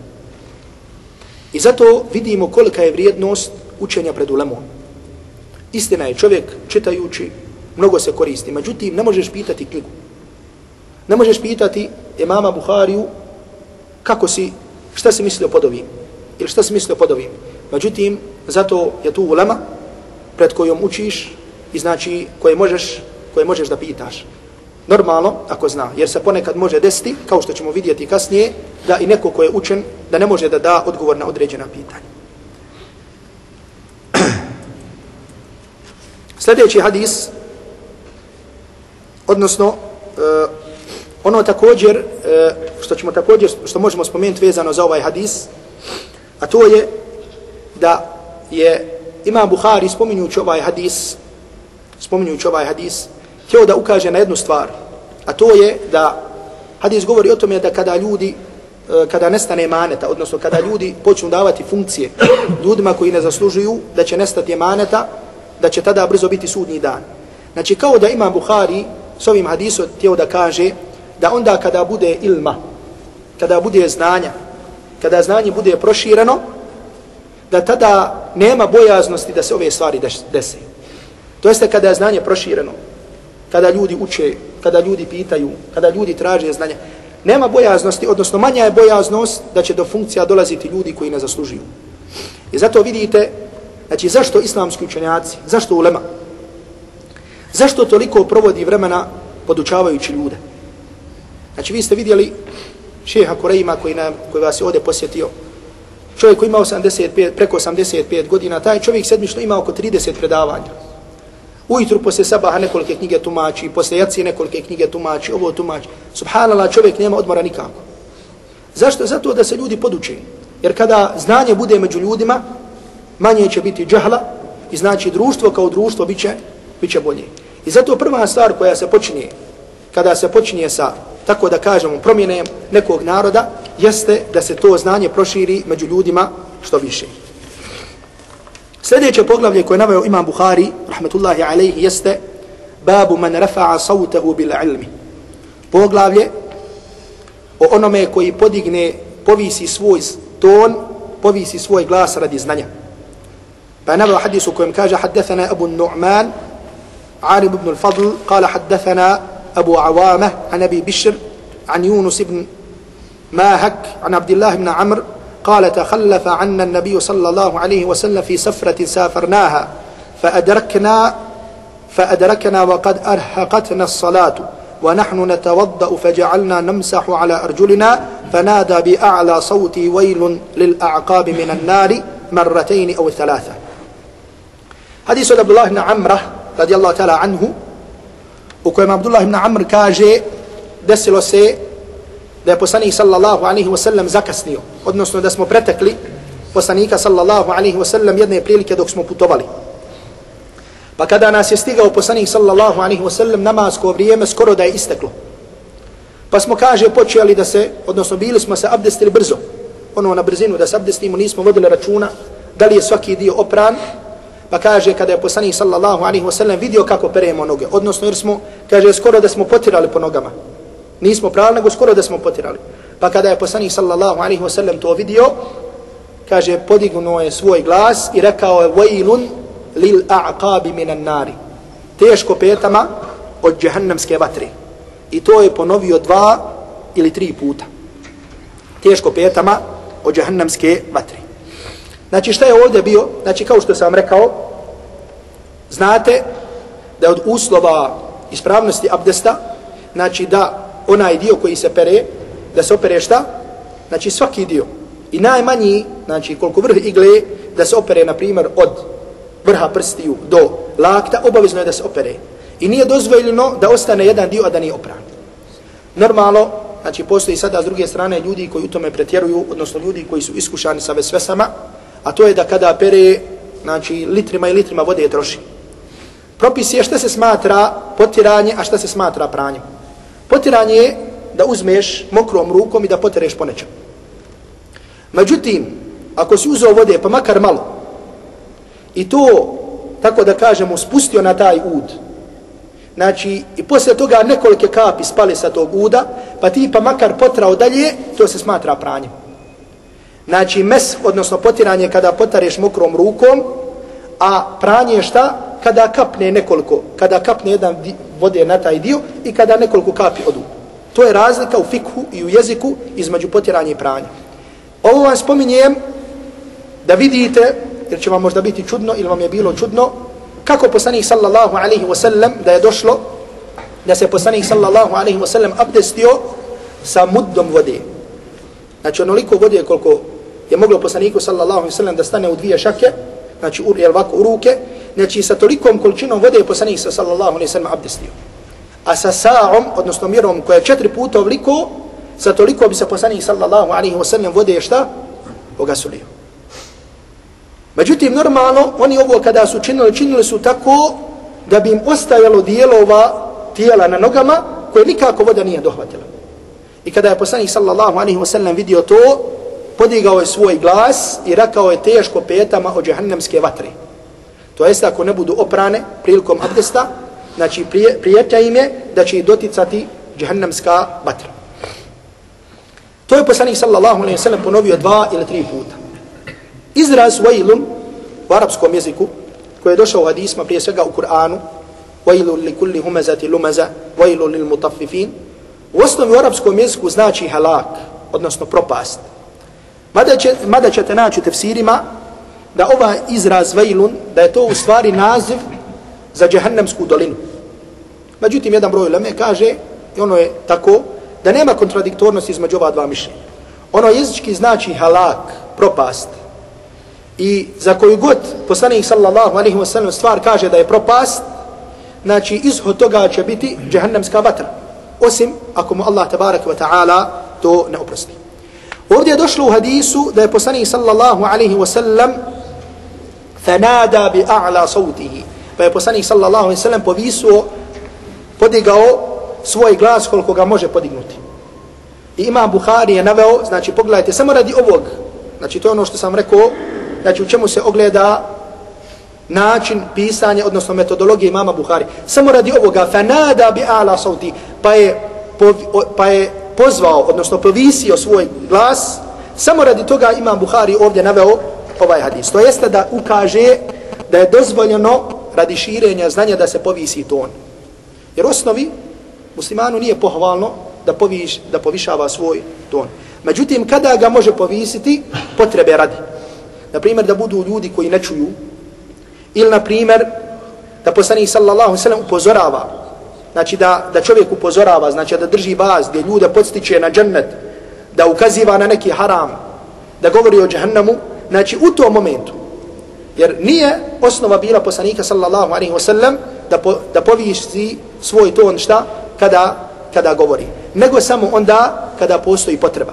S2: I zato vidimo kolika je vrijednost učenja pred ulemom. Istina je čovjek čitajući mnogo se koristi. Međutim, ne možeš pitati knjigu. Ne možeš pitati imama Buhariju kako si, šta si mislio pod ovim. Ili šta si mislio pod ovim. Međutim, zato je tu ulema pred kojom učiš i znači koje možeš, koje možeš da pitaš. Normalno, ako zna, jer se ponekad može desiti, kao što ćemo vidjeti kasnije, da i neko ko je učen, da ne može da da odgovor na određena pitanja. Sljedeći hadis, odnosno, uh, ono također, uh, što ćemo također, što možemo spomenuti vezano za ovaj hadis, a to je da je Imam Buhari spominjući ovaj hadis, spominjući ovaj hadis, htio da ukaže na jednu stvar, a to je da hadis govori o tome da kada ljudi e, kada nestane maneta, odnosno kada ljudi počnu davati funkcije ljudima koji ne zaslužuju da će nestati maneta, da će tada brzo biti sudnji dan. Znači kao da ima Buhari s ovim hadisom htio da kaže da onda kada bude ilma, kada bude znanja, kada znanje bude prošireno, da tada nema bojaznosti da se ove stvari dese. To jeste kada je znanje prošireno, kada ljudi uče, kada ljudi pitaju, kada ljudi traže znanje, nema bojaznosti, odnosno manja je bojaznost da će do funkcija dolaziti ljudi koji ne zaslužuju. I zato vidite, znači zašto islamski učenjaci, zašto ulema, zašto toliko provodi vremena podučavajući ljude. Znači vi ste vidjeli šeha Kurejima koji, nam, koji vas je ovdje posjetio, čovjek koji ima 85, preko 85 godina, taj čovjek sedmično ima oko 30 predavanja. Ujutru posle sabaha nekolike knjige tumači, posle jaci nekolike knjige tumači, ovo tumači. Subhanallah, čovjek nema odmora nikako. Zašto? Zato da se ljudi poduče. Jer kada znanje bude među ljudima, manje će biti džahla i znači društvo kao društvo bit će, bit će bolje. I zato prva stvar koja se počinje, kada se počinje sa, tako da kažemo, promjenem nekog naroda, jeste da se to znanje proširi među ljudima što više. Sljedeće poglavlje koje je naveo imam Buhari, rahmetullahi alaihi, jeste babu man rafa'a sautahu bil ilmi. Poglavlje o onome koji podigne, povisi svoj ton, povisi svoj glas radi znanja. Pa je naveo hadisu kojem kaže haddathana Abu Nu'man, عارب الفضل قال حدثنا أبو عوامة عن أبي بشر عن يونس بن ماهك عن عبد الله بن عمرو قال تخلف عنا النبي صلى الله عليه وسلم في سفرة سافرناها فأدركنا فأدركنا وقد أرهقتنا الصلاة ونحن نتوضأ فجعلنا نمسح على أرجلنا فنادى بأعلى صوت ويل للأعقاب من النار مرتين أو ثلاثة. حديث عبد الله بن عمرة رضي الله تعالى عنه وكما عبد الله بن عمر كاجي desilo se da je poslanik sallallahu alaihi wa sallam zakasnio, odnosno da smo pretekli poslanika sallallahu alaihi wa sallam jedne prilike dok smo putovali. Pa kada nas je stigao poslanik sallallahu alaihi wa sallam namasko vrijeme skoro da je isteklo. Pa smo kaže počeli da se, odnosno bili smo se abdestili brzo, ono na brzinu da se abdestimo, nismo vodili računa da li je svaki dio opran, pa kaže kada je poslanik sallallahu alaihi wa sallam vidio kako peremo noge, odnosno jer smo, kaže skoro da smo potirali po nogama, Nismo prali, nego skoro da smo potirali. Pa kada je poslanik sallallahu alaihi wa sallam to vidio, kaže, podignuo je svoj glas i rekao je, vajlun lil a'qabi minan nari. Teško petama od džahannamske vatre. I to je ponovio dva ili tri puta. Teško petama od džahannamske vatre. Znači šta je ovdje bio? Znači kao što sam rekao, znate da od uslova ispravnosti abdesta, znači da onaj dio koji se pere, da se opere šta? Znači svaki dio. I najmanji, znači koliko vrh igle, da se opere, na primjer, od vrha prstiju do lakta, obavezno je da se opere. I nije dozvoljeno da ostane jedan dio, a da nije opran. Normalno, znači postoji sada s druge strane ljudi koji u tome pretjeruju, odnosno ljudi koji su iskušani sa vesvesama, a to je da kada pere, znači litrima i litrima vode troši. Propis je šta se smatra potiranje, a šta se smatra pranjem. Potiranje je da uzmeš mokrom rukom i da potereš po nečem. Međutim, ako si uzeo vode, pa makar malo, i to, tako da kažemo, spustio na taj ud, znači, i poslije toga nekolike kapi spali sa tog uda, pa ti pa makar potrao dalje, to se smatra pranjem. Znači, mes, odnosno potiranje kada potareš mokrom rukom, a pranje je šta? Kada kapne nekoliko, kada kapne jedan vode na taj dio i kada nekoliko kapi odu. To je razlika u fikhu i u jeziku između potiranja i pranja. Ovo vam spominjem da vidite, jer će vam možda biti čudno ili vam je bilo čudno, kako poslanik sallallahu alaihi wasallam da je došlo, da se poslanik sallallahu alaihi wasallam abdestio sa muddom vode. Znači onoliko vode koliko je moglo poslaniku sallallahu alaihi wasallam da stane u dvije šake, znači u, jel ovako, u ruke, znači sa tolikom količinom vode je poslanik sa sallallahu alaihi sallam abdestio. A sa sa'om, odnosno mjerom koja je četiri puta ovliko, sa toliko bi se poslanik sallallahu alaihi sallam vode je šta? Ogasulio. Međutim, normalno, oni ovo kada su činili, činili su tako da bi im ostajalo dijelova tijela na nogama koje nikako voda nije dohvatila. I kada je poslanik sallallahu alaihi sallam vidio to, podigao je svoj glas i rakao je teško petama od džahannamske vatre. To jest ako ne budu oprane prilikom abdesta, znači prije, prijeta im je da će doticati džahannamska vatra. To je poslanik sallallahu alaihi sallam ponovio dva ili tri puta. Izraz vajlun u arapskom jeziku, koji je došao u hadisma, prije svega u Kur'anu, vajlun li kulli humazati lumaza, vajlun lil mutaffifin, u osnovi u arapskom jeziku znači halak, odnosno propast. Mada, će, mada ćete naći u tefsirima da ovaj izraz vejlun, da je to u stvari naziv za džehennemsku dolinu. Međutim, jedan broj leme kaže, i ono je tako, da nema kontradiktornosti između ova dva mišljenja. Ono jezički znači halak, propast. I za koju god poslanik sallallahu alaihi wasallam stvar kaže da je propast, znači izhod toga će biti džehennemska vatra. Osim ako mu Allah tabaraka wa ta'ala to ne oprosti. Ovdje je došlo u hadisu da je poslanik sallallahu alaihi wasallam fanada bi a'la sautihi. Pa je poslanik sallallahu alaihi wasallam povisuo, podigao svoj glas koliko ga može podignuti. I imam Buhari je naveo, znači pogledajte, samo radi ovog, znači to je ono što sam rekao, znači u čemu se ogleda način pisanja, odnosno metodologije imama Buhari. Samo radi ovoga, fanada bi ala sauti, pa je, pa je pozvao, odnosno povisio svoj glas, samo radi toga imam Buhari ovdje naveo ovaj hadis. To jeste da ukaže da je dozvoljeno radi širenja znanja da se povisi ton. Jer osnovi muslimanu nije pohvalno da, poviš, da povišava svoj ton. Međutim, kada ga može povisiti, potrebe radi. Na primjer, da budu ljudi koji ne čuju, ili na primjer, da poslanih sallallahu sallam upozorava, znači da, da čovjek upozorava, znači da drži vas, gdje ljude podstiče na džennet, da ukaziva na neki haram, da govori o džahnemu, znači u tom momentu, jer nije osnova bila poslanika sallallahu alaihi wa sallam da, po, da povisi svoj ton šta, kada, kada govori. Nego samo onda kada postoji potreba.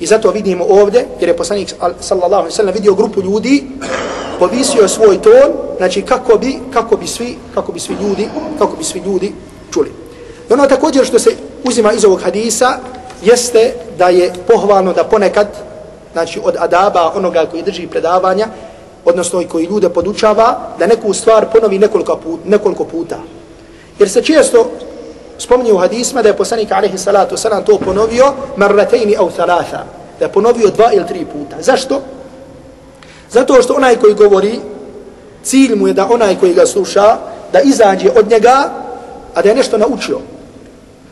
S2: I zato vidimo ovdje, jer je poslanik sallallahu alaihi sallam vidio grupu ljudi, povisio svoj ton, znači kako bi, kako bi svi, kako bi svi ljudi, kako bi svi ljudi čuli. I ono također što se uzima iz ovog hadisa, jeste da je pohvalno da ponekad, znači od adaba onoga koji drži predavanja, odnosno i koji ljude podučava, da neku stvar ponovi nekoliko, put, nekoliko puta. Jer se često spominje u hadisma da je poslanik alaihi salatu wasalam to ponovio marratejni au thalatha, da je ponovio dva ili tri puta. Zašto? Zato što onaj koji govori, cilj mu je da onaj koji ga sluša, da izađe od njega, a da je nešto naučio.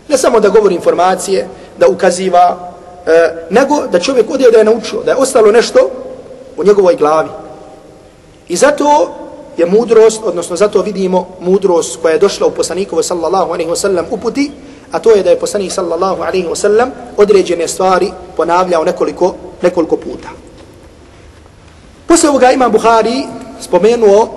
S2: Ne samo da govori informacije, da ukaziva, e, nego da čovjek odje da je naučio, da je ostalo nešto u njegovoj glavi. I zato je mudrost, odnosno zato vidimo mudrost koja je došla u poslanikovo sallallahu alaihi wasallam uputi, a to je da je poslanik sallallahu alaihi wasallam određene stvari ponavljao nekoliko, nekoliko puta. Posle ovoga imam Buhari spomenuo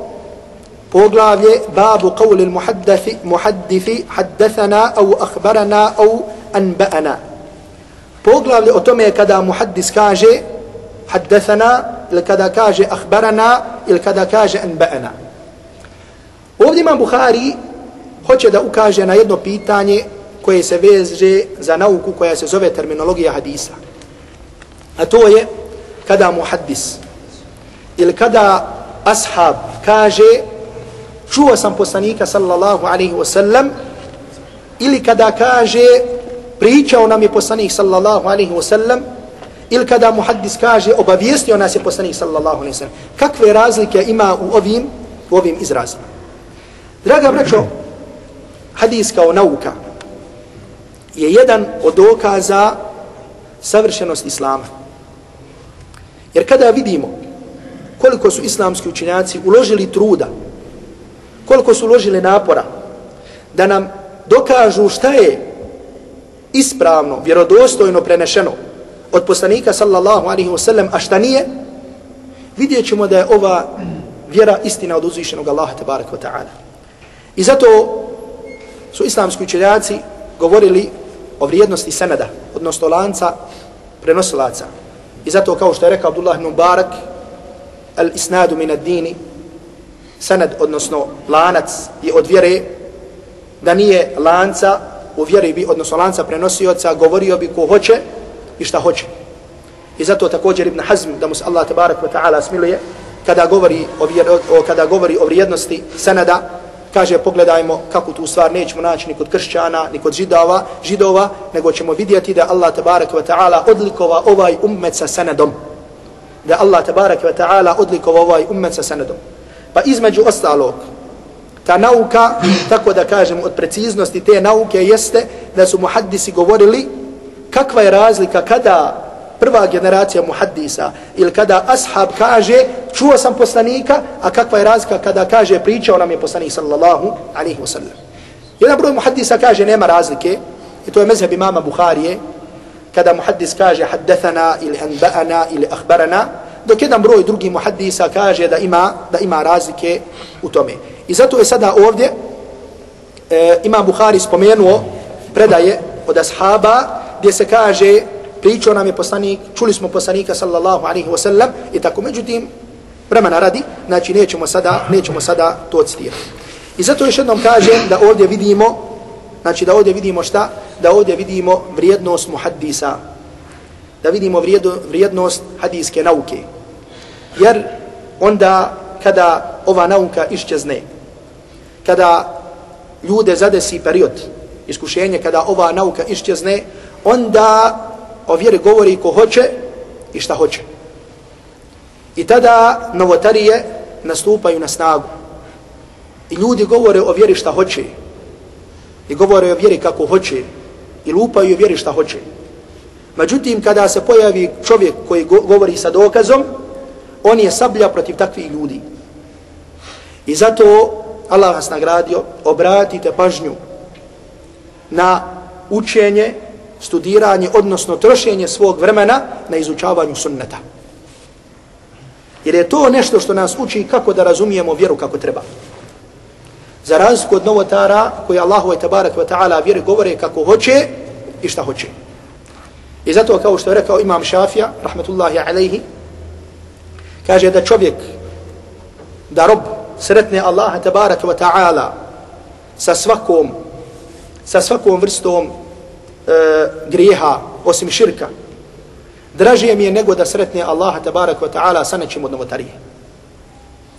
S2: poglavlje babu qawli muhaddifi, muhaddifi haddathana au akhbarana au anba'ana. Poglavlje o tome kada muhaddis kaže haddathana ili kada kaže akhbarana ili kada kaže anba'ana. Ovdje imam Buhari hoće da ukaže na jedno pitanje koje se veže za nauku koja se zove terminologija hadisa. A to je kada muhaddis ili kada ashab kaže čuo sam poslanika sallallahu alaihi wa sallam ili kada kaže pričao nam je poslanik sallallahu alaihi wa sallam ili kada muhaddis kaže obavijestio nas je poslanik sallallahu alaihi sallam. Kakve razlike ima u ovim, u ovim izrazima? Draga braćo, hadis kao nauka je jedan od dokaza savršenost Islama. Jer kada vidimo koliko su islamski učinjaci uložili truda, koliko su uložili napora, da nam dokažu šta je ispravno, vjerodostojno prenešeno, od poslanika sallallahu alaihi wasallam, a šta nije, vidjet ćemo da je ova vjera istina od uzvišenog Allaha tabaraka wa ta'ala. I zato su islamski učenjaci govorili o vrijednosti senada, odnosno lanca prenosilaca. I zato kao što je rekao Abdullah ibn Mubarak, al isnadu min ad sened, odnosno lanac je od vjere, da nije lanca u vjeri bi, odnosno lanca prenosioca, govorio bi ko hoće, i šta hoće. I zato također Ibn Hazm, da mu se Allah tabarak wa ta'ala smiluje, kada govori o, vjer, o, kada govori o vrijednosti sanada, kaže pogledajmo kako tu stvar nećemo naći ni kod kršćana, ni kod židova, židova, nego ćemo vidjeti da Allah tabarak wa ta'ala odlikova ovaj ummet sa senedom. Da Allah tabarak wa ta'ala odlikova ovaj ummet sa senedom. Pa između ostalog, ta nauka, tako da kažem, od preciznosti te nauke jeste da su muhaddisi govorili kakva je razlika kada prva generacija muhaddisa ili kada ashab kaže čuo sam poslanika, a kakva je razlika kada kaže pričao nam je poslanik sallallahu alaihi wasallam. Jedan broj muhaddisa kaže nema razlike, i to je mezheb imama Bukharije, kada muhaddis kaže haddathana ili anba'ana ili ahbarana, dok jedan broj drugi muhaddisa kaže da ima da ima razlike u tome. I zato je sada ovdje e, imam Buhari spomenuo predaje od ashaba gdje se kaže pričao nam je poslanik, čuli smo poslanika sallallahu alaihi wasallam i tako međutim vremena radi, znači nećemo sada, nećemo sada to citirati. I zato još jednom kažem da ovdje vidimo, znači da ovdje vidimo šta? Da ovdje vidimo vrijednost muhaddisa. Da vidimo vrijednost hadijske nauke. Jer onda kada ova nauka iščezne, kada ljude zadesi period iskušenje, kada ova nauka iščezne, onda o vjeri govori ko hoće i šta hoće. I tada novotarije nastupaju na snagu. I ljudi govore o vjeri šta hoće. I govore o vjeri kako hoće. I lupaju o vjeri šta hoće. Međutim, kada se pojavi čovjek koji govori sa dokazom, on je sablja protiv takvih ljudi. I zato Allah vas nagradio, obratite pažnju na učenje studiranje, odnosno trošenje svog vremena na izučavanju sunneta. Jer je to nešto što nas uči kako da razumijemo vjeru kako treba. Za razliku od novotara koji Allahu i tabarak wa ta'ala vjeri govore kako hoće i šta hoće. I zato kao što je rekao imam Šafija, rahmetullahi alaihi, kaže da čovjek, da rob sretne Allaha tabarak wa ta'ala sa svakom, sa svakom vrstom e, grijeha osim širka, dražije mi je nego da sretne Allaha tabarak wa ta'ala sa nečim od novotarije.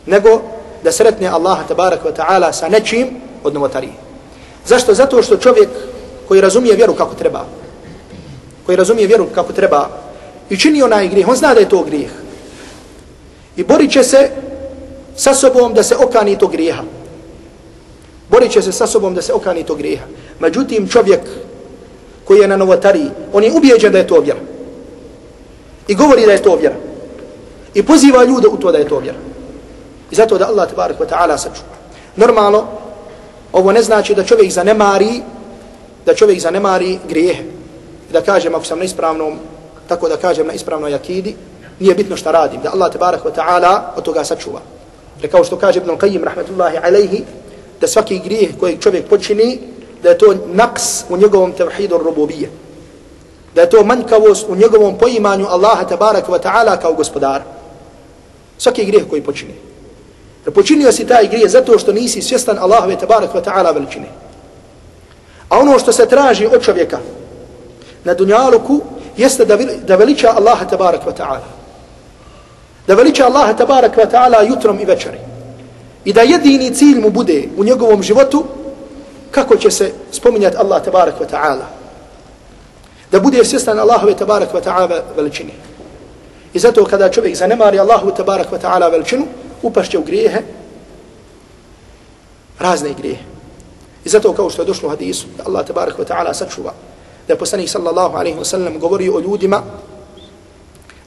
S2: Nego da sretne Allaha tabarak wa ta'ala sa nečim od novotarije. Zašto? Zato što čovjek koji razumije vjeru kako treba, koji razumije vjeru kako treba i čini onaj grijeh, on zna da je to grijeh. I borit će se sa sobom da se okani to grijeha. Borit će se sa sobom da se okani to grijeha. Međutim, čovjek koji je na novotariji, on je ubijeđen da je to vjera. I govori da je to vjera. I poziva ljude u to da je to vjera. I zato da Allah tabarak wa ta'ala sačuva. Normalno, ovo ne znači da čovjek zanemari, da čovjek zanemari grijehe. I da kažem, ako sam na ispravnom, tako da kažem na ispravnoj akidi, nije bitno šta radim, da Allah tabarak wa ta'ala od toga sačuva. Jer kao što kaže Ibn Qayyim, rahmatullahi alaihi, da svaki grijeh koji čovjek počini, da je to naks u njegovom tevhidu rububije. Da je to manjkavost u njegovom poimanju Allaha tabarak wa ta'ala kao gospodara. Svaki grijeh koji počini. Jer počinio si taj grijeh zato što nisi svjestan Allahove tabarak wa ta'ala veličine. A ono što se traži od čovjeka na dunjaluku jeste da, da veliča Allaha tabarak wa ta'ala. Da veliča Allaha tabarak wa ta'ala jutrom i večeri. I da jedini cilj mu bude u njegovom životu kako će se spominjati Allah tabarak wa ta'ala. Da bude svjestan Allahove tabarak wa ta'ala veličini. I zato kada čovjek zanemari Allahu tabarak wa ta'ala veličinu, upašće u grijehe, razne grijehe. I zato kao što je došlo u hadisu, da Allah tabarak wa ta'ala sačuva, da je poslanik sallallahu alaihi wa sallam govori o ljudima,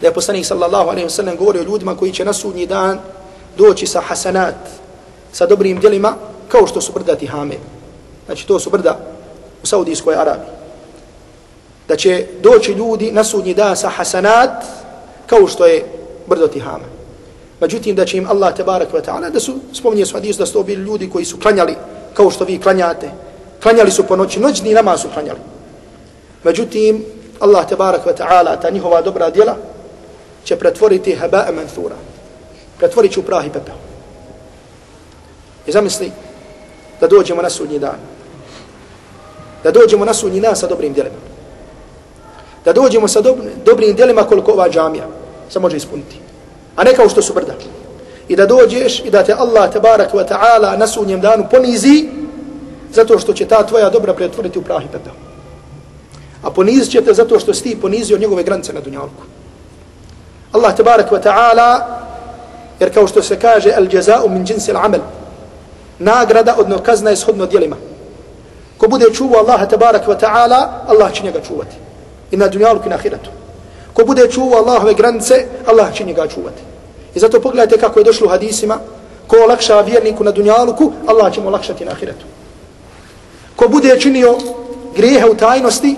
S2: da je poslanik sallallahu alaihi wa sallam govori o ljudima koji će na sudnji dan doći sa hasanat, sa dobrim djelima, kao što su brda tihame. Znači to su brda u Saudijskoj Arabiji. Da će doći ljudi na sudnji dan sa hasanat kao što je brdo Tihame. Međutim da će im Allah tebarak wa ta'ala da su, spominje su hadis da su to bili ljudi koji su klanjali kao što vi klanjate. Klanjali su po noći, noćni nama su klanjali. Međutim, Allah tebarak wa ta'ala, ta njihova dobra djela, će pretvoriti haba'a manthura. Pretvorit će u prah i pepeo. I zamisli da dođemo na sudnji dan da dođemo na sudnji dan sa dobrim djelima. Da dođemo sa dobrim, dobrim djelima koliko ova džamija se može ispuniti. A ne kao što su brda. i da dođeš i da te Allah tabarak wa ta'ala na sudnjem danu ponizi zato što će ta tvoja dobra pretvoriti u prah i pepeo. A ponizit će te zato što si ti ponizio njegove granice na dunjalku. Allah tabarak wa ta'ala, jer kao što se kaže, al jaza'u min džinsi al-amal, nagrada odno kazna je shodno djelima. Ko bude čuvao Allaha tabarak wa ta'ala, Allah će njega čuvati. I na dunjalku i na ahiratu. Ko bude čuvao Allahove granice, Allah će njega čuvati. I zato pogledajte kako je došlo u hadisima, ko olakša vjerniku na dunjaluku, Allah će mu olakšati na ahiretu. Ko bude činio grijehe u tajnosti,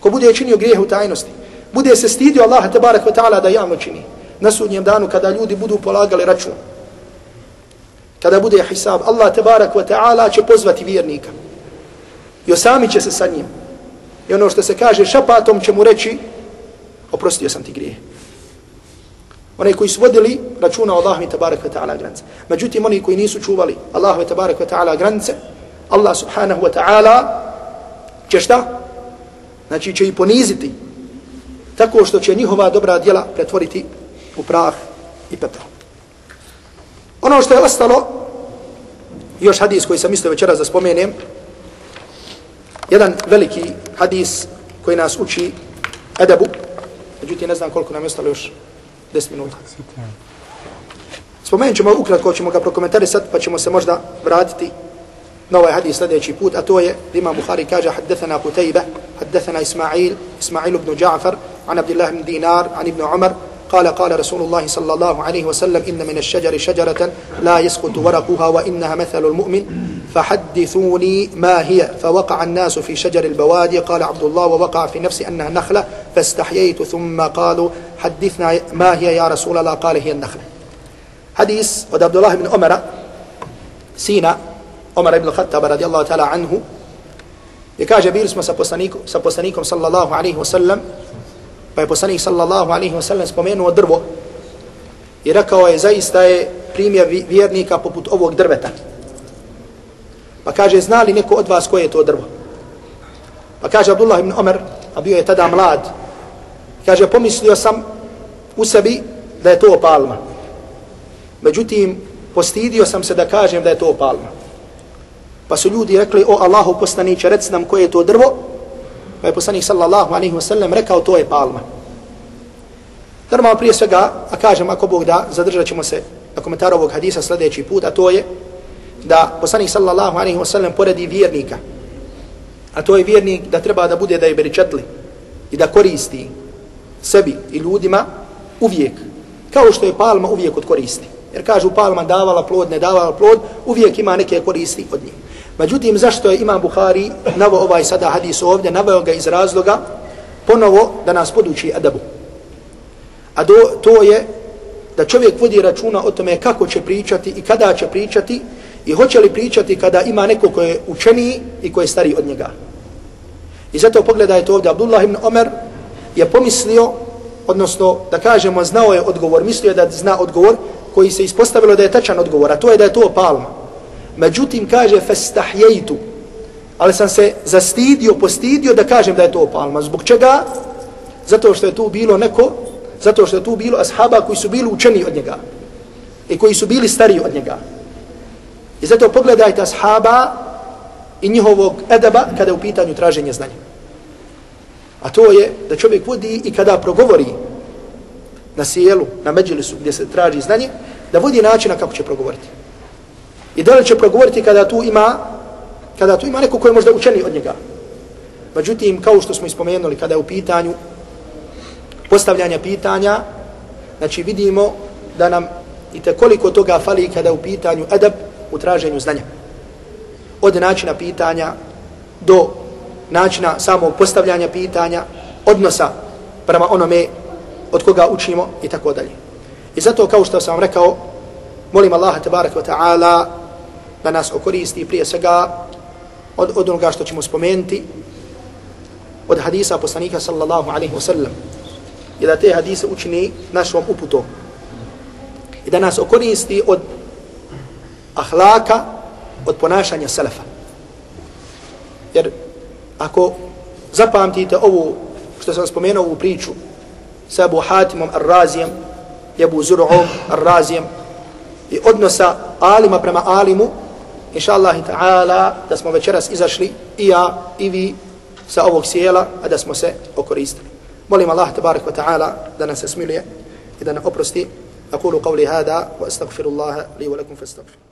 S2: ko bude činio grijehe u tajnosti, bude se stidio Allaha tabarak wa ta'ala da javno čini. Na sudnjem danu kada ljudi budu polagali račun, kada bude hisab, Allah tabarak wa ta'ala će pozvati vjernika. I osami će se sa njim. I ono što se kaže šapatom će mu reći, oprostio sam ti grije. Oni koji su vodili računa o Allahu i tabarak wa ta'ala granice. Međutim, oni koji nisu čuvali Allahu i tabarak wa ta'ala granice, Allah subhanahu wa ta'ala će šta? Znači će i poniziti tako što će njihova dobra djela pretvoriti u prah i pepel. Ono što je ostalo, još hadis koji sam mislio večeras da spomenem, jedan veliki hadis koji nas uči edebu, međutim ne znam koliko nam je ostalo još 10 minuta. Spomenut ćemo ukratko, ćemo ga prokomentarisati, pa ćemo se možda vratiti na ovaj hadis sljedeći put, a to je, Imam Bukhari kaže, haddethana kutejbe, حدثنا إسماعيل إسماعيل بن جعفر عن عبد الله بن دينار عن ابن عمر قال قال رسول الله صلى الله عليه وسلم إن من الشجر شجرة لا يسقط ورقها وإنها مثل المؤمن فحدثوني ما هي. فوقع الناس في شجر البوادي قال عبد الله ووقع في نفسي أنها نخلة فاستحييت ثم قالوا حدثنا ما هي يا رسول الله؟ قال هي النخلة. حديث عبد الله بن عمر سينا عمر بن الخطاب رضي الله تعالى عنه I kaže, bili smo sa, poslanikom, sa poslanikom sallallahu alaihi ve sellem, pa je poslanik sallallahu alaihi ve sellem spomenuo drvo i rekao je, zaista je primija vjernika poput ovog drveta. Pa kaže, zna li neko od vas koje je to drvo? Pa kaže, Abdullah ibn Omer, a bio je tada mlad, kaže, pomislio sam u sebi da je to palma. Međutim, postidio sam se da kažem da je to palma. Pa su ljudi rekli, o Allahu poslaniće, rec nam koje je to drvo, Pa je poslanik sallallahu alaihi wasallam rekao to je palma. Normalno prije svega, a kažem ako Bog da, zadržat ćemo se na komentar ovog hadisa sljedeći put, a to je da poslanik sallallahu alaihi wasallam poredi vjernika. A to je vjernik da treba da bude da je beričetli i da koristi sebi i ljudima uvijek. Kao što je palma uvijek od koristi. Jer kažu palma davala plod, ne davala plod, uvijek ima neke koristi od njih. Međutim, zašto je Imam Buhari navo ovaj sada hadis ovdje, naveo ga iz razloga, ponovo da nas poduči adabu. A do, to je da čovjek vodi računa o tome kako će pričati i kada će pričati i hoće li pričati kada ima neko koje je učeniji i koje je stariji od njega. I zato pogledajte ovdje, Abdullah ibn Omer je pomislio, odnosno da kažemo znao je odgovor, mislio je da zna odgovor koji se ispostavilo da je tačan odgovor, a to je da je to palma. Međutim, kaže, festahjejtu. Ali sam se zastidio, postidio da kažem da je to palma. Zbog čega? Zato što je tu bilo neko, zato što je tu bilo ashaba koji su bili učeni od njega. I koji su bili stariji od njega. I zato pogledajte ashaba i njihovog edaba kada je u pitanju traženja znanja. A to je da čovjek vodi i kada progovori na sjelu, na međilisu gdje se traži znanje, da vodi načina kako će progovoriti. I da li će progovoriti kada tu ima kada tu ima neko ko je možda učeni od njega. Međutim, kao što smo ispomenuli, kada je u pitanju postavljanja pitanja, znači vidimo da nam i te koliko toga fali kada je u pitanju adab u traženju znanja. Od načina pitanja do načina samog postavljanja pitanja, odnosa prema onome od koga učimo i tako dalje. I zato, kao što sam rekao, molim Allaha tabaraka wa ta'ala da nas okoristi prije svega od, od onoga što ćemo spomenuti od hadisa poslanika sallallahu alaihi wasallam. I da te hadise učini našom uputom. I da nas okoristi od ahlaka od ponašanja selefa jer ako zapamtite ovu što sam spomenuo ovu priču sa Abu Hatimom Ar-Razijem Jebu Zur'om, Razijem i odnosa alima prema alimu, Inša Allahi ta'ala da smo večeras izašli i ja i vi sa ovog sjela, a da smo se okoristili. Molim Allah tabarik wa ta'ala da nas se smiluje i da ne oprosti. Akulu qavli hada wa astagfirullaha li wa lakum fa.